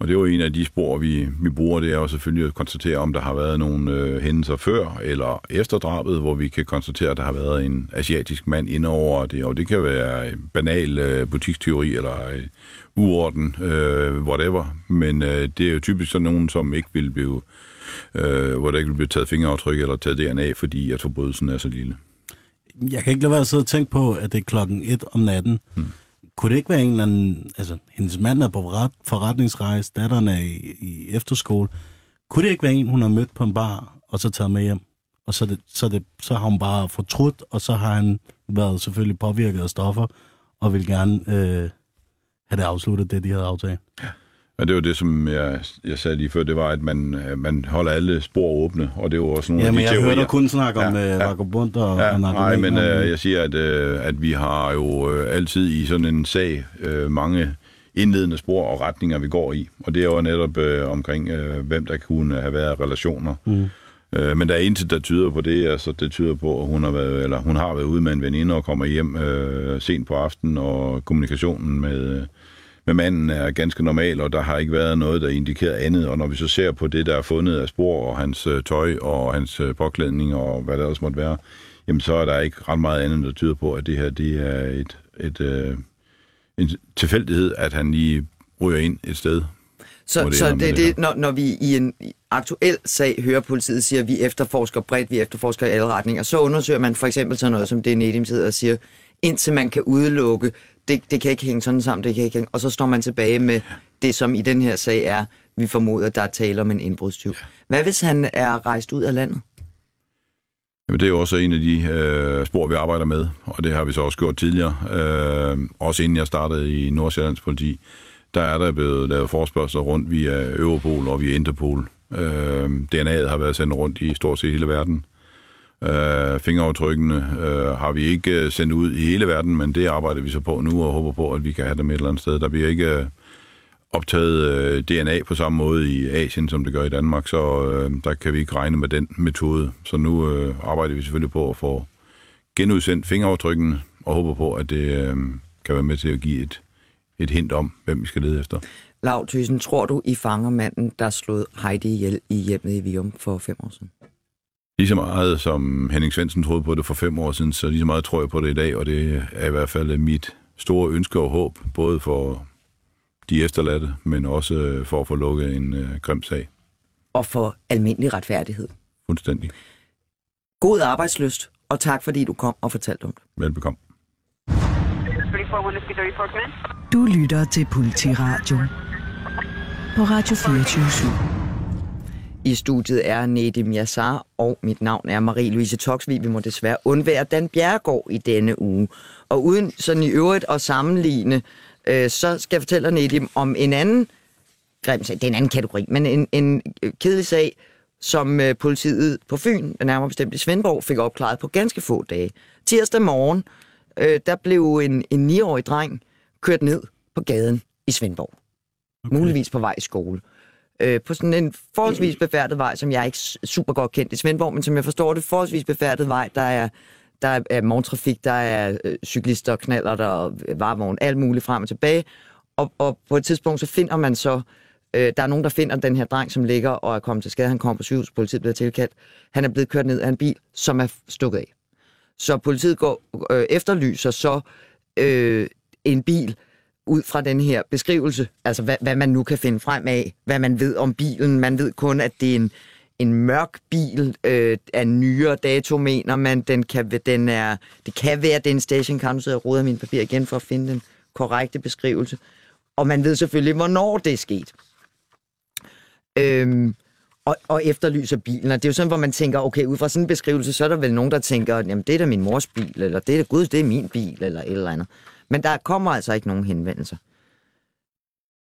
Og det er jo en af de spor, vi, vi bruger, det er jo selvfølgelig at konstatere, om der har været nogle øh, hændelser før eller efter drabet, hvor vi kan konstatere, at der har været en asiatisk mand inde over det. Og det kan være banal øh, butiksteori eller øh, uorden, øh, whatever. Men øh, det er jo typisk sådan nogen, som ikke vil blive, øh, hvor der ikke vil blive taget fingeraftryk eller taget DNA, fordi at forbrydelsen er så lille jeg kan ikke lade være at sidde og tænke på, at det er klokken et om natten. Hmm. Kunne det ikke være en eller anden... Altså, hendes mand er på ret, forretningsrejse, datteren er i, i efterskole. Kunne det ikke være en, hun har mødt på en bar, og så taget med hjem? Og så, det, så, det, så har hun bare fortrudt, og så har han været selvfølgelig påvirket af stoffer, og vil gerne øh, have det afsluttet, det de havde aftalt. Ja. Men det var det, som jeg, jeg sagde lige før, det var, at man, man holder alle spor åbne, og det var også nogle ja, af de men jeg teorier. hørte kun snakke om ja, vagabund og, ja, og Nej, men uh, jeg siger, at, uh, at vi har jo uh, altid i sådan en sag uh, mange indledende spor og retninger, vi går i. Og det er jo netop uh, omkring, uh, hvem der kunne have været relationer. Mm. Uh, men der er intet, der tyder på det. Altså, det tyder på, at hun har været, eller hun har været ude med en veninde og kommer hjem uh, sent på aftenen, og kommunikationen med... Uh, med manden er ganske normal, og der har ikke været noget, der indikerer andet. Og når vi så ser på det, der er fundet af spor, og hans øh, tøj, og hans øh, påklædning, og hvad der også måtte være, jamen så er der ikke ret meget andet, der tyder på, at det her det er et, et, øh, en tilfældighed, at han lige ryger ind et sted. Så, det så det er det, når, når vi i en aktuel sag hører politiet siger, at vi efterforsker bredt, vi efterforsker i alle retninger, så undersøger man for eksempel sådan noget, som det Nedim sidder og siger, indtil man kan udelukke, det, det kan ikke hænge sådan sammen, det kan ikke hænge. Og så står man tilbage med det, som i den her sag er, vi formoder, at der er tale om en indbrudstyv. Hvad hvis han er rejst ud af landet? Jamen, det er jo også en af de øh, spor, vi arbejder med, og det har vi så også gjort tidligere. Øh, også inden jeg startede i Nordsjællands politi, der er der blevet lavet forspørgsel rundt via Europol og via Interpol. Øh, DNA'et har været sendt rundt i stort set hele verden. Øh, fingeraftrykkene øh, har vi ikke øh, sendt ud i hele verden, men det arbejder vi så på nu og håber på, at vi kan have dem et eller andet sted. Der bliver ikke øh, optaget øh, DNA på samme måde i Asien, som det gør i Danmark, så øh, der kan vi ikke regne med den metode. Så nu øh, arbejder vi selvfølgelig på at få genudsendt fingeraftrykkene, og håber på, at det øh, kan være med til at give et, et hint om, hvem vi skal lede efter. Lav Thyssen, tror du, I fanger manden, der slog Heidi ihjel i hjemmet i Vium for fem år siden? Lige så meget, som Henning Svendsen troede på det for fem år siden, så lige så meget tror jeg på det i dag, og det er i hvert fald mit store ønske og håb, både for de efterladte, men også øh, for at få lukket en øh, grim sag. Og for almindelig retfærdighed. Fuldstændig. God arbejdsløst, og tak fordi du kom og fortalte om det. Velbekomme. Du lytter til Politiradio på Radio 24 I studiet er Nedim Yassar, og mit navn er Marie-Louise Toksvig. Vi må desværre undvære Dan Bjergård i denne uge. Og uden sådan i øvrigt at sammenligne, øh, så skal jeg fortælle Nedim om en anden grim sag. Det er en anden kategori, men en, en kedelig sag, som øh, politiet på Fyn, nærmere bestemt i Svendborg, fik opklaret på ganske få dage. Tirsdag morgen, øh, der blev en, en 9-årig dreng kørt ned på gaden i Svendborg. Okay. Muligvis på vej i skole. Øh, på sådan en forholdsvis befærdet vej, som jeg er ikke super godt kendt i Svendborg, men som jeg forstår det, forholdsvis befærdet vej, der er der er morgentrafik, der er øh, cyklister, knaller der, øh, varevogn, alt muligt frem og tilbage. Og, og på et tidspunkt, så finder man så, øh, der er nogen, der finder den her dreng, som ligger og er kommet til skade. Han kommer på sygehus, politiet bliver tilkaldt. Han er blevet kørt ned af en bil, som er stukket af. Så politiet går øh, efterlyser så øh, en bil ud fra den her beskrivelse, altså hvad, hvad man nu kan finde frem af, hvad man ved om bilen. Man ved kun, at det er en, en mørk bil øh, af nyere dato, mener man. Den kan, den er, det kan være den station, kan du sidde og min papir igen for at finde den korrekte beskrivelse. Og man ved selvfølgelig, hvornår det er sket. Øhm, og, og efterlyser bilen. Og det er jo sådan, hvor man tænker, okay, ud fra sådan en beskrivelse, så er der vel nogen, der tænker, jamen det er da min mors bil, eller det er gud, det er min bil, eller et eller andet. Men der kommer altså ikke nogen henvendelser.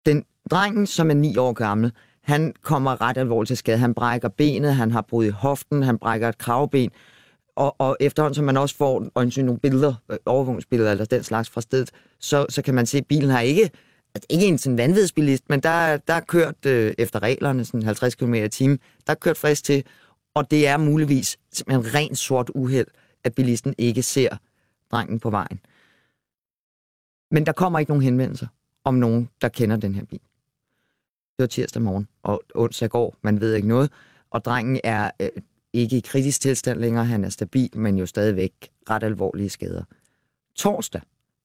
Den drengen, som er ni år gammel, han kommer ret alvorligt til skade. Han brækker benet, han har brudt i hoften, han brækker et kravben. Og, og efterhånden, som man også får øjensynligt nogle billeder, øh, overvågningsbilleder eller den slags fra stedet, så, så kan man se, at bilen har ikke, altså ikke en sådan vanvidsbilist, men der, der er kørt øh, efter reglerne, sådan 50 km i timen, der er kørt frisk til, og det er muligvis en rent sort uheld, at bilisten ikke ser drengen på vejen. Men der kommer ikke nogen henvendelser om nogen, der kender den her bil. Det var tirsdag morgen, og onsdag går, man ved ikke noget. Og drengen er øh, ikke i kritisk tilstand længere, han er stabil, men jo stadigvæk ret alvorlige skader. Torsdag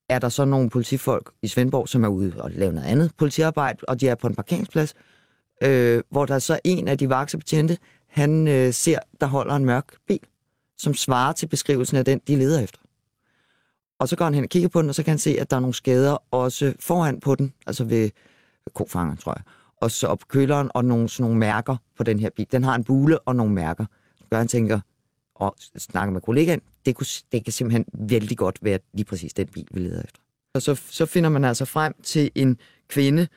er der så nogle politifolk i Svendborg, som er ude og lave noget andet politiarbejde, og de er på en parkeringsplads, øh, hvor der er så en af de vaksebetjente, han øh, ser, der holder en mørk bil, som svarer til beskrivelsen af den, de leder efter. Og så går han hen og kigger på den, og så kan han se, at der er nogle skader også foran på den, altså ved kofanger, tror jeg. Og så op køleren og nogle, sådan nogle mærker på den her bil. Den har en bule og nogle mærker. Så gør han tænker, og snakker med kollegaen, det, kunne, det kan simpelthen vældig godt være lige præcis den bil, vi leder efter. Og så, så finder man altså frem til en kvinde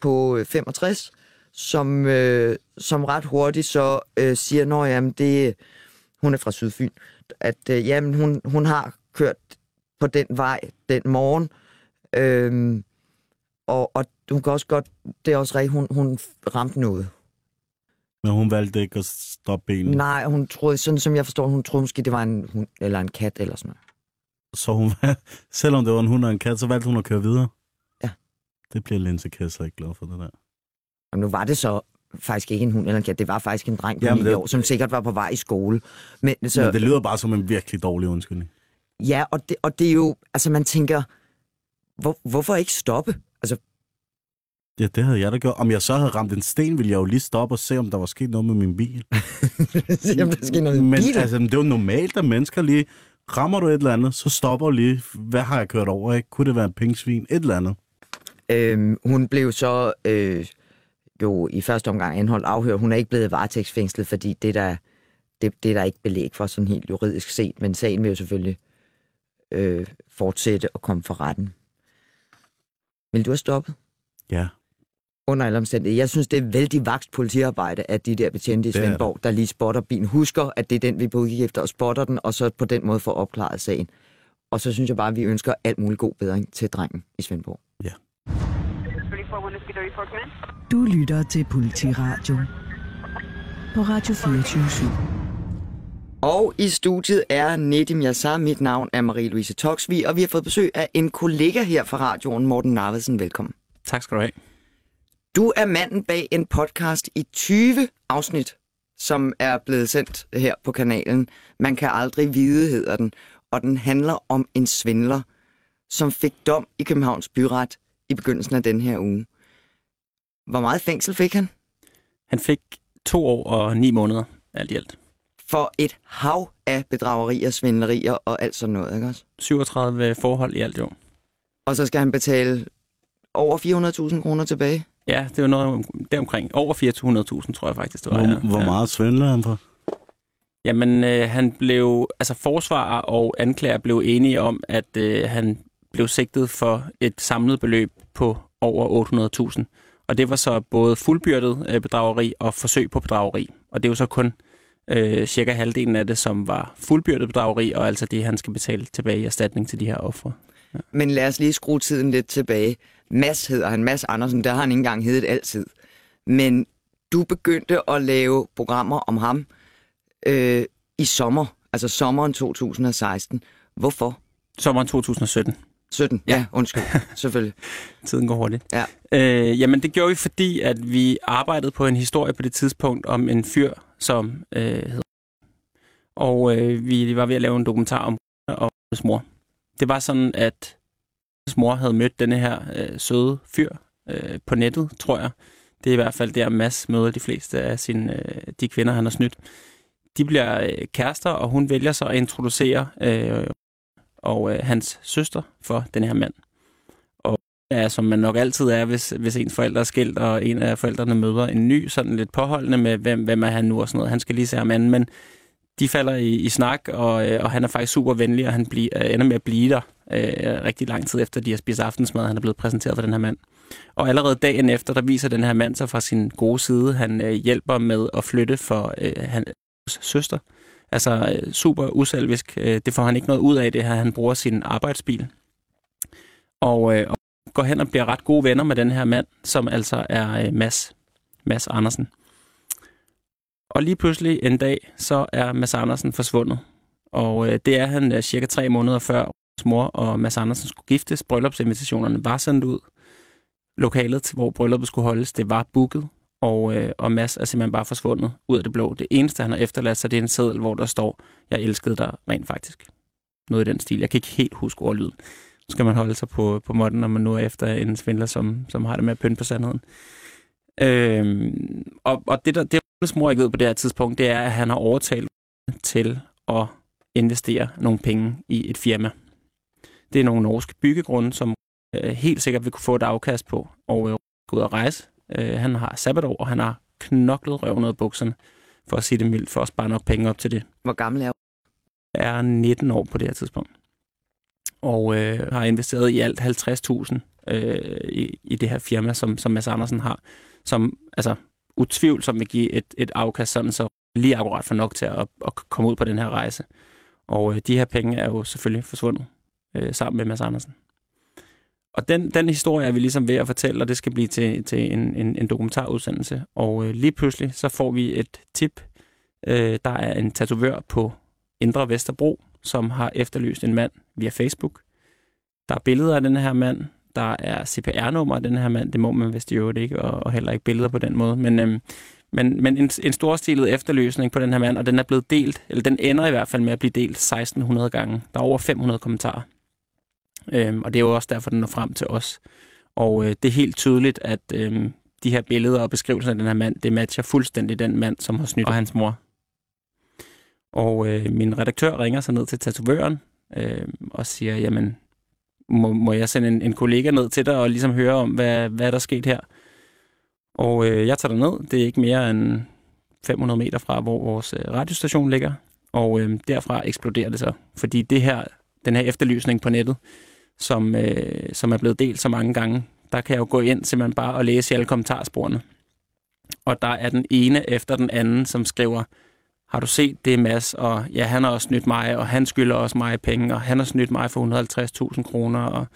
på øh, 65, som, øh, som ret hurtigt så øh, siger, at det, hun er fra Sydfyn, at øh, jamen, hun, hun har kørt på den vej den morgen. Øhm, og, og hun kan også godt, det er også rigtigt, hun, hun ramte noget. Men hun valgte ikke at stoppe benet? Nej, hun troede, sådan som jeg forstår, hun troede måske, det var en hund eller en kat eller sådan noget. Så hun, <laughs> selvom det var en hund og en kat, så valgte hun at køre videre? Ja. Det bliver Linse Kessler ikke glad for, det der. Og nu var det så faktisk ikke en hund eller en kat, det var faktisk en dreng på Jamen, det... år, som sikkert var på vej i skole. Men, så, Men det lyder bare som en virkelig dårlig undskyldning. Ja, og det, og det er jo, altså man tænker, hvor, hvorfor ikke stoppe? Altså, Ja, det havde jeg da gjort. Om jeg så havde ramt en sten, ville jeg jo lige stoppe og se, om der var sket noget med min bil. <laughs> se, om der skete noget med Men bilen. altså, det er jo normalt, at mennesker lige... Rammer du et eller andet, så stopper du lige. Hvad har jeg kørt over? Ikke? Kunne det være en pingsvin? Et eller andet. Øhm, hun blev så øh, jo i første omgang anholdt afhør. Hun er ikke blevet varetægtsfængslet, fordi det der, det, det er der ikke belæg for sådan helt juridisk set. Men sagen vil jo selvfølgelig øh, fortsætte og komme for retten. Vil du have stoppet? Ja under alle omstændigheder. Jeg synes, det er vældig vokst politiarbejde, at de der betjente i Svendborg, der lige spotter bilen, husker, at det er den, vi på efter, og spotter den, og så på den måde får opklaret sagen. Og så synes jeg bare, at vi ønsker alt muligt god bedring til drengen i Svendborg. Ja. Du lytter til Politiradio på Radio 24 Og i studiet er Nedim Yassar. Mit navn er Marie-Louise Toksvig, og vi har fået besøg af en kollega her fra radioen, Morten Narvedsen. Velkommen. Tak skal du have. Du er manden bag en podcast i 20 afsnit, som er blevet sendt her på kanalen. Man kan aldrig vide, hedder den. Og den handler om en svindler, som fik dom i Københavns Byret i begyndelsen af den her uge. Hvor meget fængsel fik han? Han fik to år og ni måneder alt i alt. For et hav af bedragerier, svindlerier og alt sådan noget, ikke også? 37 forhold i alt, jo. Og så skal han betale over 400.000 kroner tilbage? Ja, det var noget deromkring. Over 400.000, tror jeg faktisk, det var. Hvor, ja. hvor meget svindler han for? Jamen, øh, han blev, altså forsvarer og anklager blev enige om, at øh, han blev sigtet for et samlet beløb på over 800.000. Og det var så både fuldbyrdet øh, bedrageri og forsøg på bedrageri. Og det er jo så kun øh, cirka halvdelen af det, som var fuldbyrdet bedrageri, og altså det, han skal betale tilbage i erstatning til de her ofre. Ja. Men lad os lige skrue tiden lidt tilbage. Mads hedder han, Mads Andersen, der har han ikke engang heddet altid. Men du begyndte at lave programmer om ham øh, i sommer, altså sommeren 2016. Hvorfor? Sommeren 2017. 17, ja, ja undskyld, selvfølgelig. <laughs> Tiden går hurtigt. Ja. Øh, jamen, det gjorde vi, fordi at vi arbejdede på en historie på det tidspunkt om en fyr, som øh, hedder... Og øh, vi var ved at lave en dokumentar om og hans mor. Det var sådan, at hans mor havde mødt denne her øh, søde fyr øh, på nettet, tror jeg. Det er i hvert fald der, Mads møder de fleste af sine, øh, de kvinder, han har snydt. De bliver øh, kærester, og hun vælger så at introducere øh, og øh, hans søster for den her mand. Og ja, som man nok altid er, hvis, hvis ens forældre er skilt, og en af forældrene møder en ny, sådan lidt påholdende med, hvem, hvem er han nu og sådan noget. Han skal lige se ham anden, men de falder i, i snak, og, øh, og han er faktisk super venlig, og han bli, øh, ender med at blive der øh, rigtig lang tid efter, de har spist aftensmad. Han er blevet præsenteret for den her mand. Og allerede dagen efter, der viser den her mand sig fra sin gode side. Han øh, hjælper med at flytte for øh, hans søster. Altså øh, super uselvisk. Øh, det får han ikke noget ud af, det her. Han bruger sin arbejdsbil. Og, øh, og går hen og bliver ret gode venner med den her mand, som altså er øh, Mads, Mads Andersen. Og lige pludselig en dag, så er Mads Andersen forsvundet. Og øh, det er han øh, cirka tre måneder før hans mor og Mads Andersen skulle giftes. Bryllupsinvitationerne var sendt ud. Lokalet, hvor brylluppet skulle holdes, det var booket. Og, øh, og Mads er simpelthen bare forsvundet ud af det blå. Det eneste, han har efterladt sig, det er en seddel, hvor der står, jeg elskede dig rent faktisk. Noget i den stil. Jeg kan ikke helt huske ordlyden. Så skal man holde sig på, på måtten, når man nu er efter en svindler, som, som har det med at pynte på sandheden. Øhm, og, og det, der, det, der mor ikke ved på det her tidspunkt, det er, at han har overtalt til at investere nogle penge i et firma. Det er nogle norske byggegrunde, som øh, helt sikkert vil kunne få et afkast på og øh, gå ud og rejse Øh, han har sabbatår, og han har knoklet røven ud af bukserne, for at sige det mildt, for at spare nok penge op til det. Hvor gammel er Er 19 år på det her tidspunkt. Og øh, har investeret i alt 50.000 øh, i, i det her firma, som, som Mads Andersen har, som altså utvivlsomt vil give et, et afkast, sådan så lige akkurat for nok til at, at komme ud på den her rejse. Og øh, de her penge er jo selvfølgelig forsvundet øh, sammen med Mads Andersen. Og den, den historie er vi ligesom ved at fortælle, og det skal blive til, til en, en, en dokumentarudsendelse. Og øh, lige pludselig så får vi et tip. Øh, der er en tatovør på Indre Vesterbro, som har efterlyst en mand via Facebook. Der er billeder af den her mand. Der er CPR-nummer af den her mand. Det må man vist i øvrigt ikke, og, og heller ikke billeder på den måde. Men, øh, men, men en, en storstilet efterløsning på den her mand, og den er blevet delt, eller den ender i hvert fald med at blive delt 1600 gange. Der er over 500 kommentarer. Øhm, og det er jo også derfor, den når frem til os. Og øh, det er helt tydeligt, at øh, de her billeder og beskrivelser af den her mand, det matcher fuldstændig den mand, som har snydt og hans mor. Og øh, min redaktør ringer så ned til tatovøren øh, og siger, jamen, må, må jeg sende en, en kollega ned til dig og ligesom høre om, hvad, hvad der er sket her? Og øh, jeg tager ned. Det er ikke mere end 500 meter fra, hvor vores øh, radiostation ligger. Og øh, derfra eksploderer det så. Fordi det her, den her efterlysning på nettet, som, øh, som er blevet delt så mange gange. Der kan jeg jo gå ind simpelthen bare og læse i alle kommentarsporene. Og der er den ene efter den anden, som skriver, har du set det, Mads? Og ja, han har også snydt mig, og han skylder også mig penge, og han har snydt mig for 150.000 kroner, og,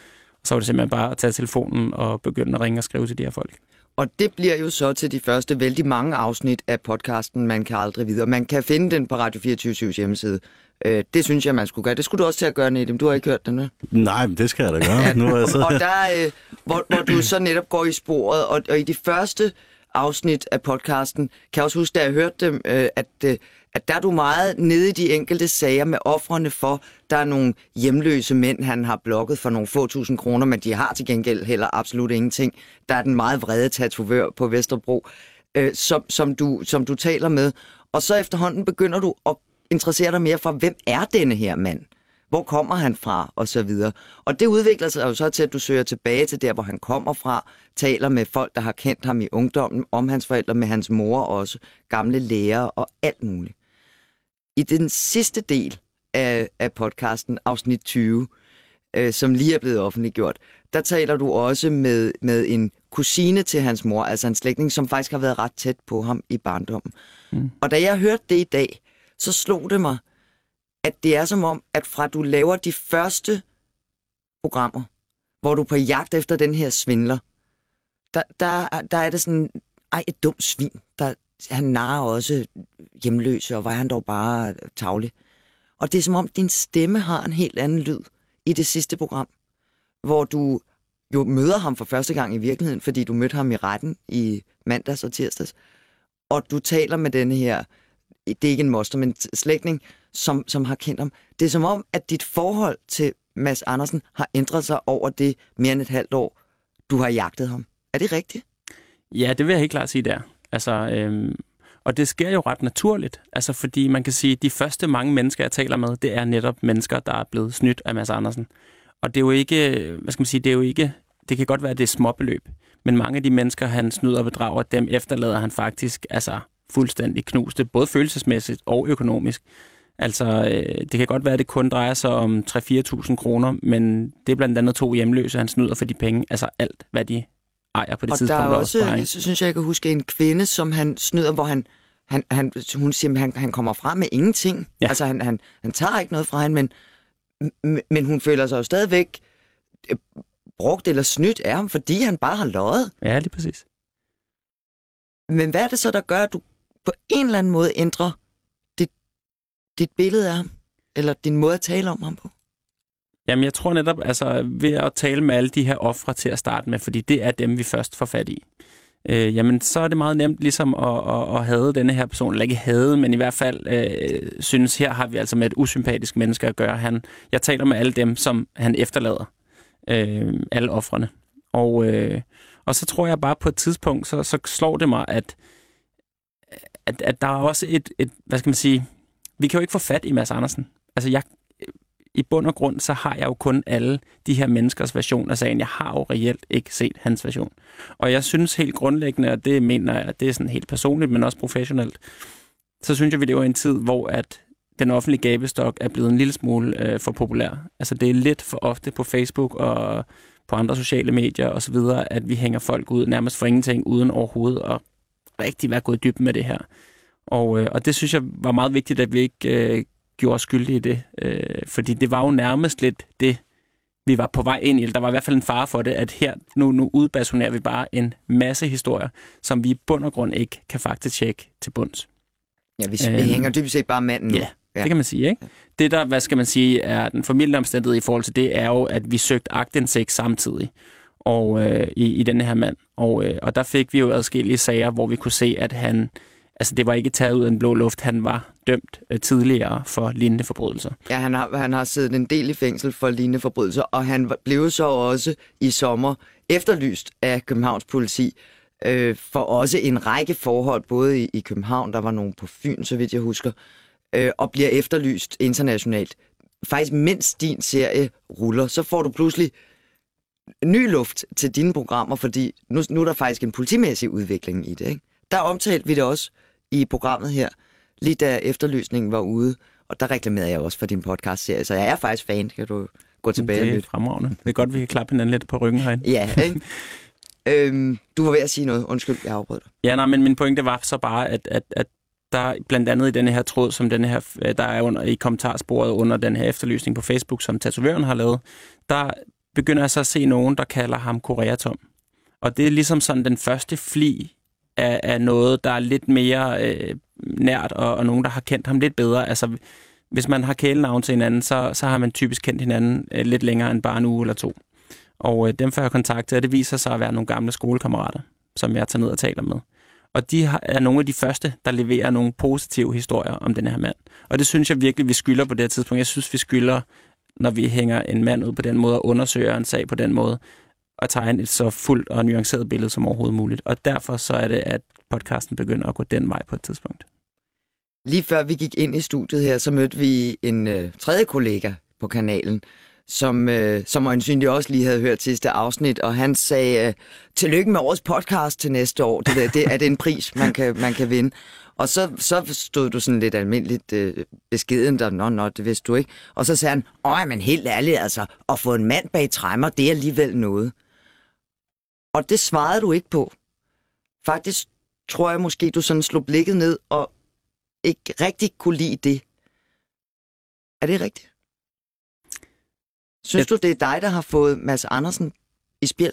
så var det simpelthen bare at tage telefonen og begynde at ringe og skrive til de her folk. Og det bliver jo så til de første vældig mange afsnit af podcasten, Man kan aldrig videre. Man kan finde den på Radio 24 hjemmeside. Øh, det synes jeg, man skulle gøre. Det skulle du også til at gøre, Nedim. Du har ikke hørt den, ne? Nej, men det skal jeg da gøre. Nu er jeg så... og der, øh, hvor, hvor du så netop går i sporet, og, og i de første afsnit af podcasten, kan jeg også huske, da jeg hørte dem, øh, at, øh, at der er du meget nede i de enkelte sager med offrene for, der er nogle hjemløse mænd, han har blokket for nogle få tusind kroner, men de har til gengæld heller absolut ingenting. Der er den meget vrede tatovør på Vesterbro, øh, som, som, du, som du taler med. Og så efterhånden begynder du at interessere dig mere for, hvem er denne her mand? Hvor kommer han fra? Og så videre. Og det udvikler sig jo så til, at du søger tilbage til der, hvor han kommer fra, taler med folk, der har kendt ham i ungdommen, om hans forældre, med hans mor også, gamle lærer og alt muligt. I den sidste del af, af podcasten, afsnit 20, øh, som lige er blevet offentliggjort, der taler du også med, med en kusine til hans mor, altså en slægtning, som faktisk har været ret tæt på ham i barndommen. Mm. Og da jeg hørte det i dag, så slog det mig, at det er som om, at fra du laver de første programmer, hvor du er på jagt efter den her svindler, der, der, der er det sådan, ej, et dumt svin. Der, han narer også hjemløse, og var han dog bare tavlig. Og det er som om, din stemme har en helt anden lyd i det sidste program, hvor du jo møder ham for første gang i virkeligheden, fordi du mødte ham i retten i mandags og tirsdags, og du taler med denne her, det er ikke en moster, men slægtning, som, som har kendt ham. Det er som om, at dit forhold til Mads Andersen har ændret sig over det mere end et halvt år, du har jagtet ham. Er det rigtigt? Ja, det vil jeg helt klart sige der. Altså, øhm, og det sker jo ret naturligt, altså fordi man kan sige, at de første mange mennesker, jeg taler med, det er netop mennesker, der er blevet snydt af Mads Andersen. Og det er jo ikke, hvad skal man sige, det er jo ikke, det kan godt være, at det er småbeløb, men mange af de mennesker, han snyder og bedrager, dem efterlader han faktisk altså fuldstændig knuste, både følelsesmæssigt og økonomisk. Altså, øh, det kan godt være, at det kun drejer sig om 3-4.000 kroner, men det er blandt andet to hjemløse, han snyder for de penge, altså alt, hvad de ejer på det og tidspunkt. Og der er også, også så synes jeg, jeg kan huske en kvinde, som han snyder, hvor han, han, han hun siger, at han, han kommer frem med ingenting. Ja. Altså, han, han, han tager ikke noget fra hende, men, men hun føler sig jo stadigvæk øh, brugt eller snydt af ham, fordi han bare har løjet. Ja, lige præcis. Men hvad er det så, der gør, at du på en eller anden måde ændrer dit, dit billede af ham? Eller din måde at tale om ham på? Jamen, jeg tror netop, altså ved at tale med alle de her ofre til at starte med, fordi det er dem, vi først får fat i, øh, jamen så er det meget nemt ligesom at, at, at have denne her person, eller ikke have, men i hvert fald øh, synes, her har vi altså med et usympatisk menneske at gøre. Han, jeg taler med alle dem, som han efterlader, øh, alle offrene. Og, øh, og så tror jeg bare på et tidspunkt, så, så slår det mig, at, at, at der er også et, et, hvad skal man sige, vi kan jo ikke få fat i Mads Andersen. Altså jeg, i bund og grund, så har jeg jo kun alle de her menneskers version af sagen. Jeg har jo reelt ikke set hans version. Og jeg synes helt grundlæggende, og det mener jeg, det er sådan helt personligt, men også professionelt, så synes jeg, vi lever i en tid, hvor at den offentlige gabestok er blevet en lille smule øh, for populær. Altså det er lidt for ofte på Facebook og på andre sociale medier osv., at vi hænger folk ud nærmest for ingenting, uden overhovedet at rigtig være gået dybt med det her. Og, øh, og det synes jeg var meget vigtigt, at vi ikke øh, gjorde os skyldige i det. Øh, fordi det var jo nærmest lidt det, vi var på vej ind i. Der var i hvert fald en fare for det, at her nu, nu udbasunerer vi bare en masse historier, som vi i bund og grund ikke kan faktisk tjekke til bunds. Ja, vi, øh, vi hænger dybest set bare manden Ja, ja, det kan man sige. Ikke? Det der, hvad skal man sige, er den formidlende omstændighed i forhold til det, er jo, at vi søgte agtindsigt samtidig og, øh, i, i denne her mand. Og, øh, og der fik vi jo adskillige sager, hvor vi kunne se, at han altså det var ikke taget ud af en blå luft. Han var dømt øh, tidligere for lignende forbrydelser. Ja, han har, han har siddet en del i fængsel for lignende forbrydelser, og han blev så også i sommer efterlyst af Københavns politi øh, for også en række forhold, både i, i København, der var nogen på Fyn, så vidt jeg husker, øh, og bliver efterlyst internationalt. Faktisk mens din serie ruller, så får du pludselig ny luft til dine programmer, fordi nu, nu er der faktisk en politimæssig udvikling i det. Ikke? Der omtalte vi det også i programmet her, lige da efterlysningen var ude, og der reklamerede jeg også for din podcast-serie, så jeg er faktisk fan, kan du gå tilbage. Det er fremragende. Det er godt, vi kan klappe hinanden lidt på ryggen herinde. Ja, ikke? øhm, du var ved at sige noget. Undskyld, jeg afbrød dig. Ja, nej, men min pointe var så bare, at, at, at der blandt andet i denne her tråd, som denne her, der er under, i kommentarsporet under den her efterlysning på Facebook, som tatovøren har lavet, der, begynder jeg så at se nogen, der kalder ham Koreatom. Og det er ligesom sådan den første fli af, af noget, der er lidt mere øh, nært, og, og nogen, der har kendt ham lidt bedre. Altså, hvis man har kælenavn til hinanden, så, så har man typisk kendt hinanden øh, lidt længere end bare en uge eller to. Og øh, dem får jeg kontaktet, og det viser sig at være nogle gamle skolekammerater, som jeg tager ned og taler med. Og de har, er nogle af de første, der leverer nogle positive historier om den her mand. Og det synes jeg virkelig, vi skylder på det her tidspunkt. Jeg synes, vi skylder, når vi hænger en mand ud på den måde og undersøger en sag på den måde, at tegne et så fuldt og nuanceret billede som overhovedet muligt. Og derfor så er det, at podcasten begynder at gå den vej på et tidspunkt. Lige før vi gik ind i studiet her, så mødte vi en øh, tredje kollega på kanalen, som, øh, som øjensynligt også lige havde hørt sidste afsnit, og han sagde, øh, tillykke med årets podcast til næste år. Det, der, det er det en pris, man kan, man kan vinde. Og så, så stod du sådan lidt almindeligt øh, beskeden der, nå, nå, det vidste du ikke. Og så sagde han, åh, men helt ærligt, altså, at få en mand bag træmmer, det er alligevel noget. Og det svarede du ikke på. Faktisk tror jeg måske, du sådan slog blikket ned og ikke rigtig kunne lide det. Er det rigtigt? Synes Jeg- du, det er dig, der har fået Mads Andersen i spil?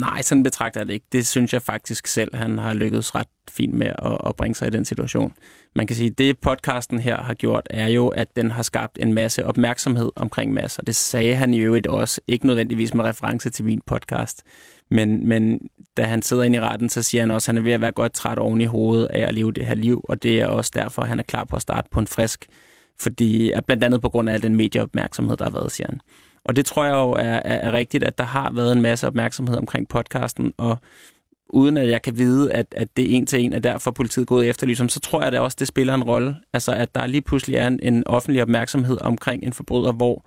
Nej, sådan betragter jeg det ikke. Det synes jeg faktisk selv, han har lykkedes ret fint med at, at bringe sig i den situation. Man kan sige, at det podcasten her har gjort, er jo, at den har skabt en masse opmærksomhed omkring Mads, og det sagde han i øvrigt også, ikke nødvendigvis med reference til min podcast, men, men da han sidder inde i retten, så siger han også, at han er ved at være godt træt oven i hovedet af at leve det her liv, og det er også derfor, at han er klar på at starte på en frisk, fordi blandt andet på grund af al den medieopmærksomhed, der har været, siger han. Og det tror jeg jo er, er, er rigtigt, at der har været en masse opmærksomhed omkring podcasten, og uden at jeg kan vide, at, at det en til en er derfor politiet gået efter ligesom, så tror jeg da det også, det spiller en rolle. Altså, at der lige pludselig er en, en offentlig opmærksomhed omkring en forbryder, hvor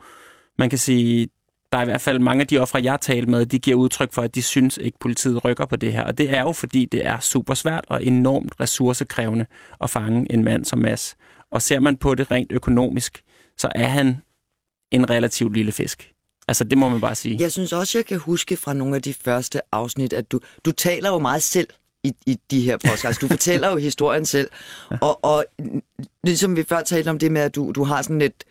man kan sige, der er i hvert fald mange af de ofre, jeg taler med, de giver udtryk for, at de synes ikke, politiet rykker på det her. Og det er jo, fordi det er super svært og enormt ressourcekrævende at fange en mand som Mads. Og ser man på det rent økonomisk, så er han en relativt lille fisk. Altså, det må man bare sige. Jeg synes også, jeg kan huske fra nogle af de første afsnit, at du, du taler jo meget selv i, i de her podcasts. Du fortæller jo historien selv. Og, og ligesom vi før talte om det med, at du, du har sådan lidt,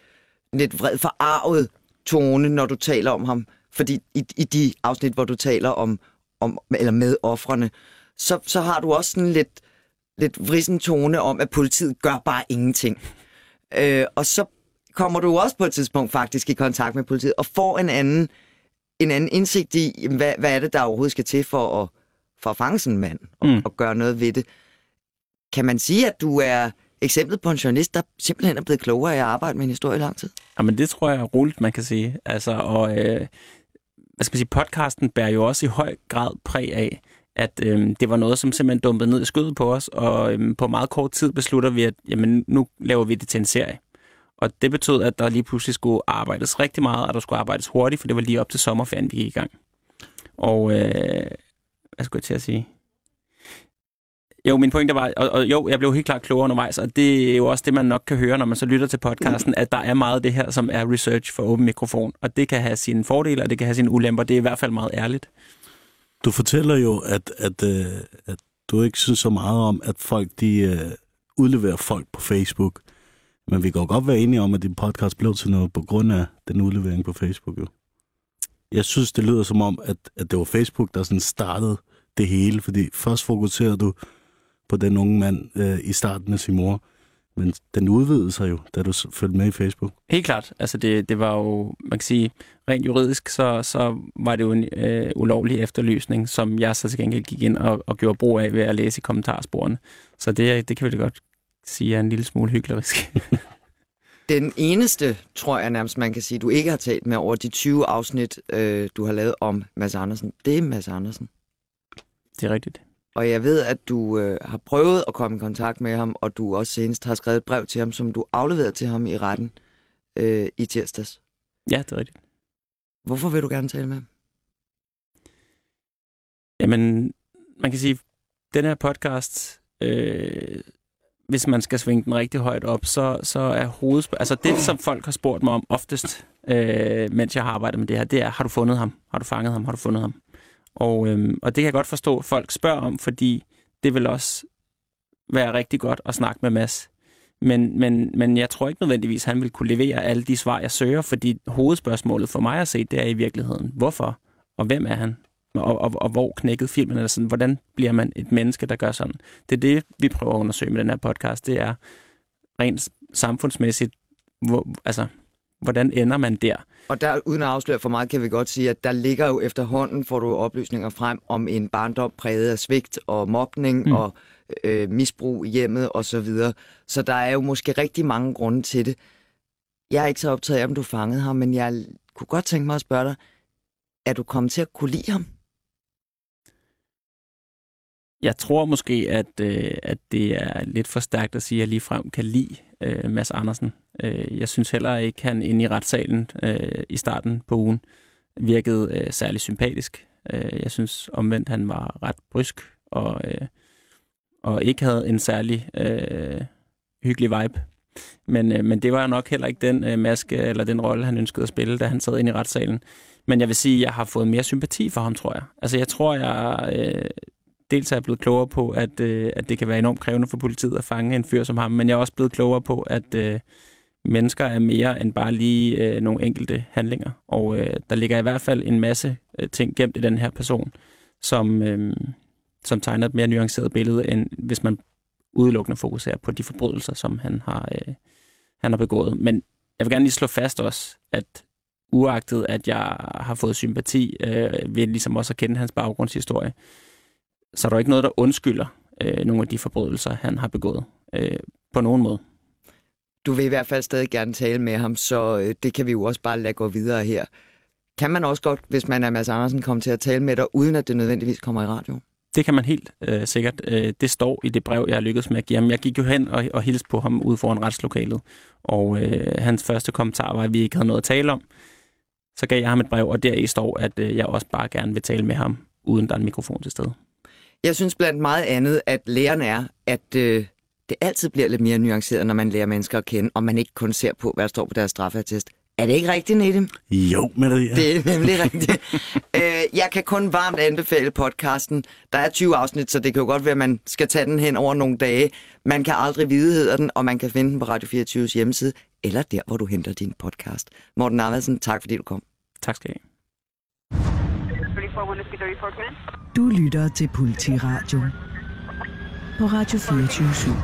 lidt vred forarvet tone, når du taler om ham. Fordi i, i de afsnit, hvor du taler om, om eller med offrene, så, så har du også sådan lidt, lidt vrisen tone om, at politiet gør bare ingenting. Øh, og så kommer du også på et tidspunkt faktisk i kontakt med politiet og får en anden, en anden indsigt i, hvad, hvad er det, der overhovedet skal til for at, for at fange sådan en mand og, mm. og gøre noget ved det. Kan man sige, at du er eksemplet på en journalist, der simpelthen er blevet klogere af at arbejde med en historie i lang tid? Jamen, det tror jeg er roligt, man kan sige. Altså, og øh, hvad skal man sige, podcasten bærer jo også i høj grad præg af, at øh, det var noget, som simpelthen dumpede ned i skødet på os, og øh, på meget kort tid beslutter vi, at jamen, nu laver vi det til en serie. Og det betød, at der lige pludselig skulle arbejdes rigtig meget, og der skulle arbejdes hurtigt, for det var lige op til sommerferien, vi gik i gang. Og øh, hvad skulle jeg til at sige? Jo, min pointe var, og, og jo, jeg blev helt klart klogere undervejs, og det er jo også det, man nok kan høre, når man så lytter til podcasten, at der er meget af det her, som er research for åben mikrofon, og det kan have sine fordele, og det kan have sine ulemper. Det er i hvert fald meget ærligt. Du fortæller jo, at, at, at, at du ikke synes så meget om, at folk de øh, udleverer folk på Facebook. Men vi kan jo godt være enige om, at din podcast blev til noget på grund af den udlevering på Facebook. Jo. Jeg synes, det lyder som om, at, at det var Facebook, der sådan startede det hele. Fordi først fokuserede du på den unge mand øh, i starten af sin mor. Men den udvidede sig jo, da du følte med i Facebook. Helt klart. Altså det, det var jo, man kan sige, rent juridisk, så, så var det jo en øh, ulovlig efterlysning, som jeg så til gengæld gik ind og, og gjorde brug af ved at læse i kommentarsporene. Så det, det kan vi da godt sige er en lille smule hyklerisk. <laughs> Den eneste, tror jeg nærmest, man kan sige, du ikke har talt med over de 20 afsnit, øh, du har lavet om Mads Andersen, det er Mads Andersen. det er rigtigt. Og jeg ved, at du øh, har prøvet at komme i kontakt med ham, og du også senest har skrevet et brev til ham, som du afleverede til ham i retten øh, i tirsdags. Ja, det er rigtigt. Hvorfor vil du gerne tale med ham? Jamen, man kan sige, den her podcast, øh, hvis man skal svinge den rigtig højt op, så, så er hovedspørgsmålet, altså det, som folk har spurgt mig om oftest, øh, mens jeg har arbejdet med det her, det er, har du fundet ham? Har du fanget ham? Har du fundet ham? Og, øh, og det kan jeg godt forstå, at folk spørger om, fordi det vil også være rigtig godt at snakke med Mads. Men, men, men jeg tror ikke nødvendigvis, at han vil kunne levere alle de svar, jeg søger, fordi hovedspørgsmålet for mig at se, det er i virkeligheden, hvorfor og hvem er han? Og, og, og hvor knækkede filmen? Eller sådan, hvordan bliver man et menneske, der gør sådan? Det er det, vi prøver at undersøge med den her podcast. Det er rent samfundsmæssigt, hvor, altså, hvordan ender man der? Og der, uden at afsløre for meget, kan vi godt sige, at der ligger jo efterhånden, får du oplysninger frem om en barndom præget af svigt og mobning mm. og øh, misbrug i hjemmet osv. Så, videre. så der er jo måske rigtig mange grunde til det. Jeg er ikke så optaget af, om du fangede ham, men jeg kunne godt tænke mig at spørge dig, er du kommet til at kunne lide ham? Jeg tror måske, at, øh, at det er lidt for stærkt at sige, at jeg ligefrem kan lide øh, Mads Andersen. Øh, jeg synes heller ikke, han inde i retssalen øh, i starten på ugen virkede øh, særlig sympatisk. Øh, jeg synes omvendt, han var ret brysk og, øh, og ikke havde en særlig øh, hyggelig vibe. Men, øh, men det var nok heller ikke den øh, maske eller den rolle, han ønskede at spille, da han sad inde i retssalen. Men jeg vil sige, at jeg har fået mere sympati for ham, tror jeg. Altså jeg tror, jeg øh, dels er jeg blevet klogere på, at, øh, at det kan være enormt krævende for politiet at fange en fyr som ham, men jeg er også blevet klogere på, at øh, mennesker er mere end bare lige øh, nogle enkelte handlinger. Og øh, der ligger i hvert fald en masse øh, ting gemt i den her person, som, øh, som tegner et mere nuanceret billede, end hvis man udelukkende fokuserer på de forbrydelser, som han har, øh, han har begået. Men jeg vil gerne lige slå fast også, at uagtet at jeg har fået sympati øh, ved ligesom også at kende hans baggrundshistorie, så er der ikke noget, der undskylder øh, nogle af de forbrydelser, han har begået øh, på nogen måde. Du vil i hvert fald stadig gerne tale med ham, så øh, det kan vi jo også bare lade gå videre her. Kan man også godt, hvis man er Mads Andersen, komme til at tale med dig, uden at det nødvendigvis kommer i radio? Det kan man helt øh, sikkert. Øh, det står i det brev, jeg har lykkedes med at give ham. Jeg gik jo hen og, og hilste på ham ude foran retslokalet, og øh, hans første kommentar var, at vi ikke havde noget at tale om. Så gav jeg ham et brev, og deri står, at øh, jeg også bare gerne vil tale med ham, uden der er en mikrofon til stede. Jeg synes blandt meget andet, at læren er, at øh, det altid bliver lidt mere nuanceret, når man lærer mennesker at kende, og man ikke kun ser på, hvad der står på deres straffeattest. Er det ikke rigtigt, Nedim? Jo, Maria. Det er nemlig rigtigt. <laughs> øh, jeg kan kun varmt anbefale podcasten. Der er 20 afsnit, så det kan jo godt være, at man skal tage den hen over nogle dage. Man kan aldrig vide, hedder den, og man kan finde den på Radio 24's hjemmeside, eller der, hvor du henter din podcast. Morten Andersen, tak fordi du kom. Tak skal I have. Du lytter til Politiradio på Radio 24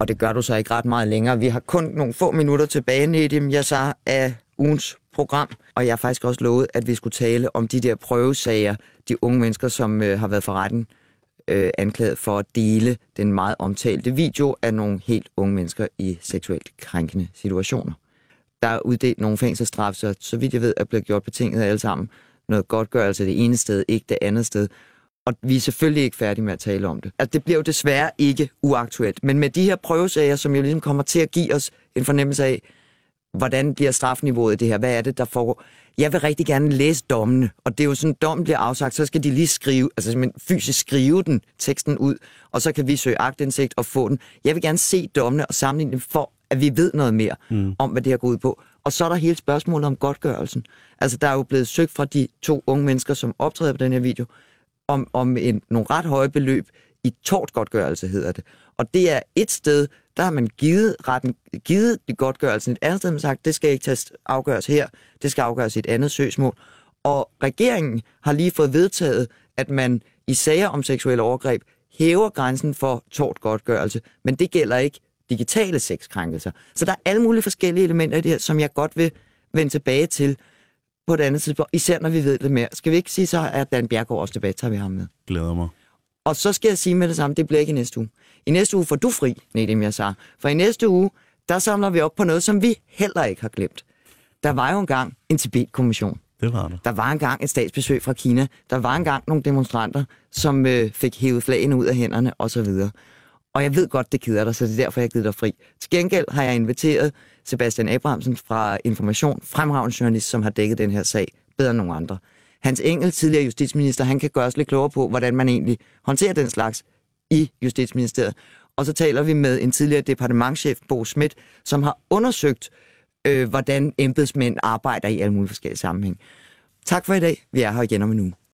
Og det gør du så ikke ret meget længere. Vi har kun nogle få minutter tilbage, Nedim så af ugens program. Og jeg har faktisk også lovet, at vi skulle tale om de der prøvesager, de unge mennesker, som øh, har været for retten øh, anklaget for at dele den meget omtalte video af nogle helt unge mennesker i seksuelt krænkende situationer. Der er uddelt nogle fængselsstraffe, så, så vidt jeg ved, er blevet gjort betinget af alle sammen noget godtgørelse det ene sted, ikke det andet sted. Og vi er selvfølgelig ikke færdige med at tale om det. Altså, det bliver jo desværre ikke uaktuelt. Men med de her prøvesager, som jo ligesom kommer til at give os en fornemmelse af, hvordan bliver strafniveauet i det her? Hvad er det, der foregår? Jeg vil rigtig gerne læse dommene, og det er jo sådan, dommen bliver afsagt, så skal de lige skrive, altså simpelthen fysisk skrive den, teksten ud, og så kan vi søge agtindsigt og få den. Jeg vil gerne se dommene og sammenligne dem, for at vi ved noget mere mm. om, hvad det her går ud på. Og så er der hele spørgsmålet om godtgørelsen. Altså, der er jo blevet søgt fra de to unge mennesker, som optræder på den her video, om, om en, nogle ret høje beløb i tortgodtgørelse, hedder det. Og det er et sted, der har man givet, retten, givet de godtgørelsen. Et andet sted har man sagt, det skal ikke tages, afgøres her, det skal afgøres i et andet søgsmål. Og regeringen har lige fået vedtaget, at man i sager om seksuelle overgreb hæver grænsen for tortgodtgørelse, men det gælder ikke digitale sexkrænkelser. Så der er alle mulige forskellige elementer i det her, som jeg godt vil vende tilbage til på et andet tidspunkt, især når vi ved lidt mere. Skal vi ikke sige så, at Dan Bjergård også tilbage, tager vi ham med? Glæder mig. Og så skal jeg sige med det samme, det bliver ikke i næste uge. I næste uge får du fri, Nedim Yassar. For i næste uge, der samler vi op på noget, som vi heller ikke har glemt. Der var jo engang en Tibet-kommission. Det var der. Der var engang et statsbesøg fra Kina. Der var engang nogle demonstranter, som øh, fik hævet flagene ud af hænderne osv. Og jeg ved godt, det keder dig, så det er derfor, jeg har givet dig fri. Til gengæld har jeg inviteret Sebastian Abrahamsen fra Information, fremragende journalist, som har dækket den her sag bedre end nogen andre. Hans Engel, tidligere justitsminister, han kan gøre os lidt klogere på, hvordan man egentlig håndterer den slags i Justitsministeriet. Og så taler vi med en tidligere departementchef, Bo Schmidt, som har undersøgt, øh, hvordan embedsmænd arbejder i alle mulige forskellige sammenhæng. Tak for i dag. Vi er her igen om en uge.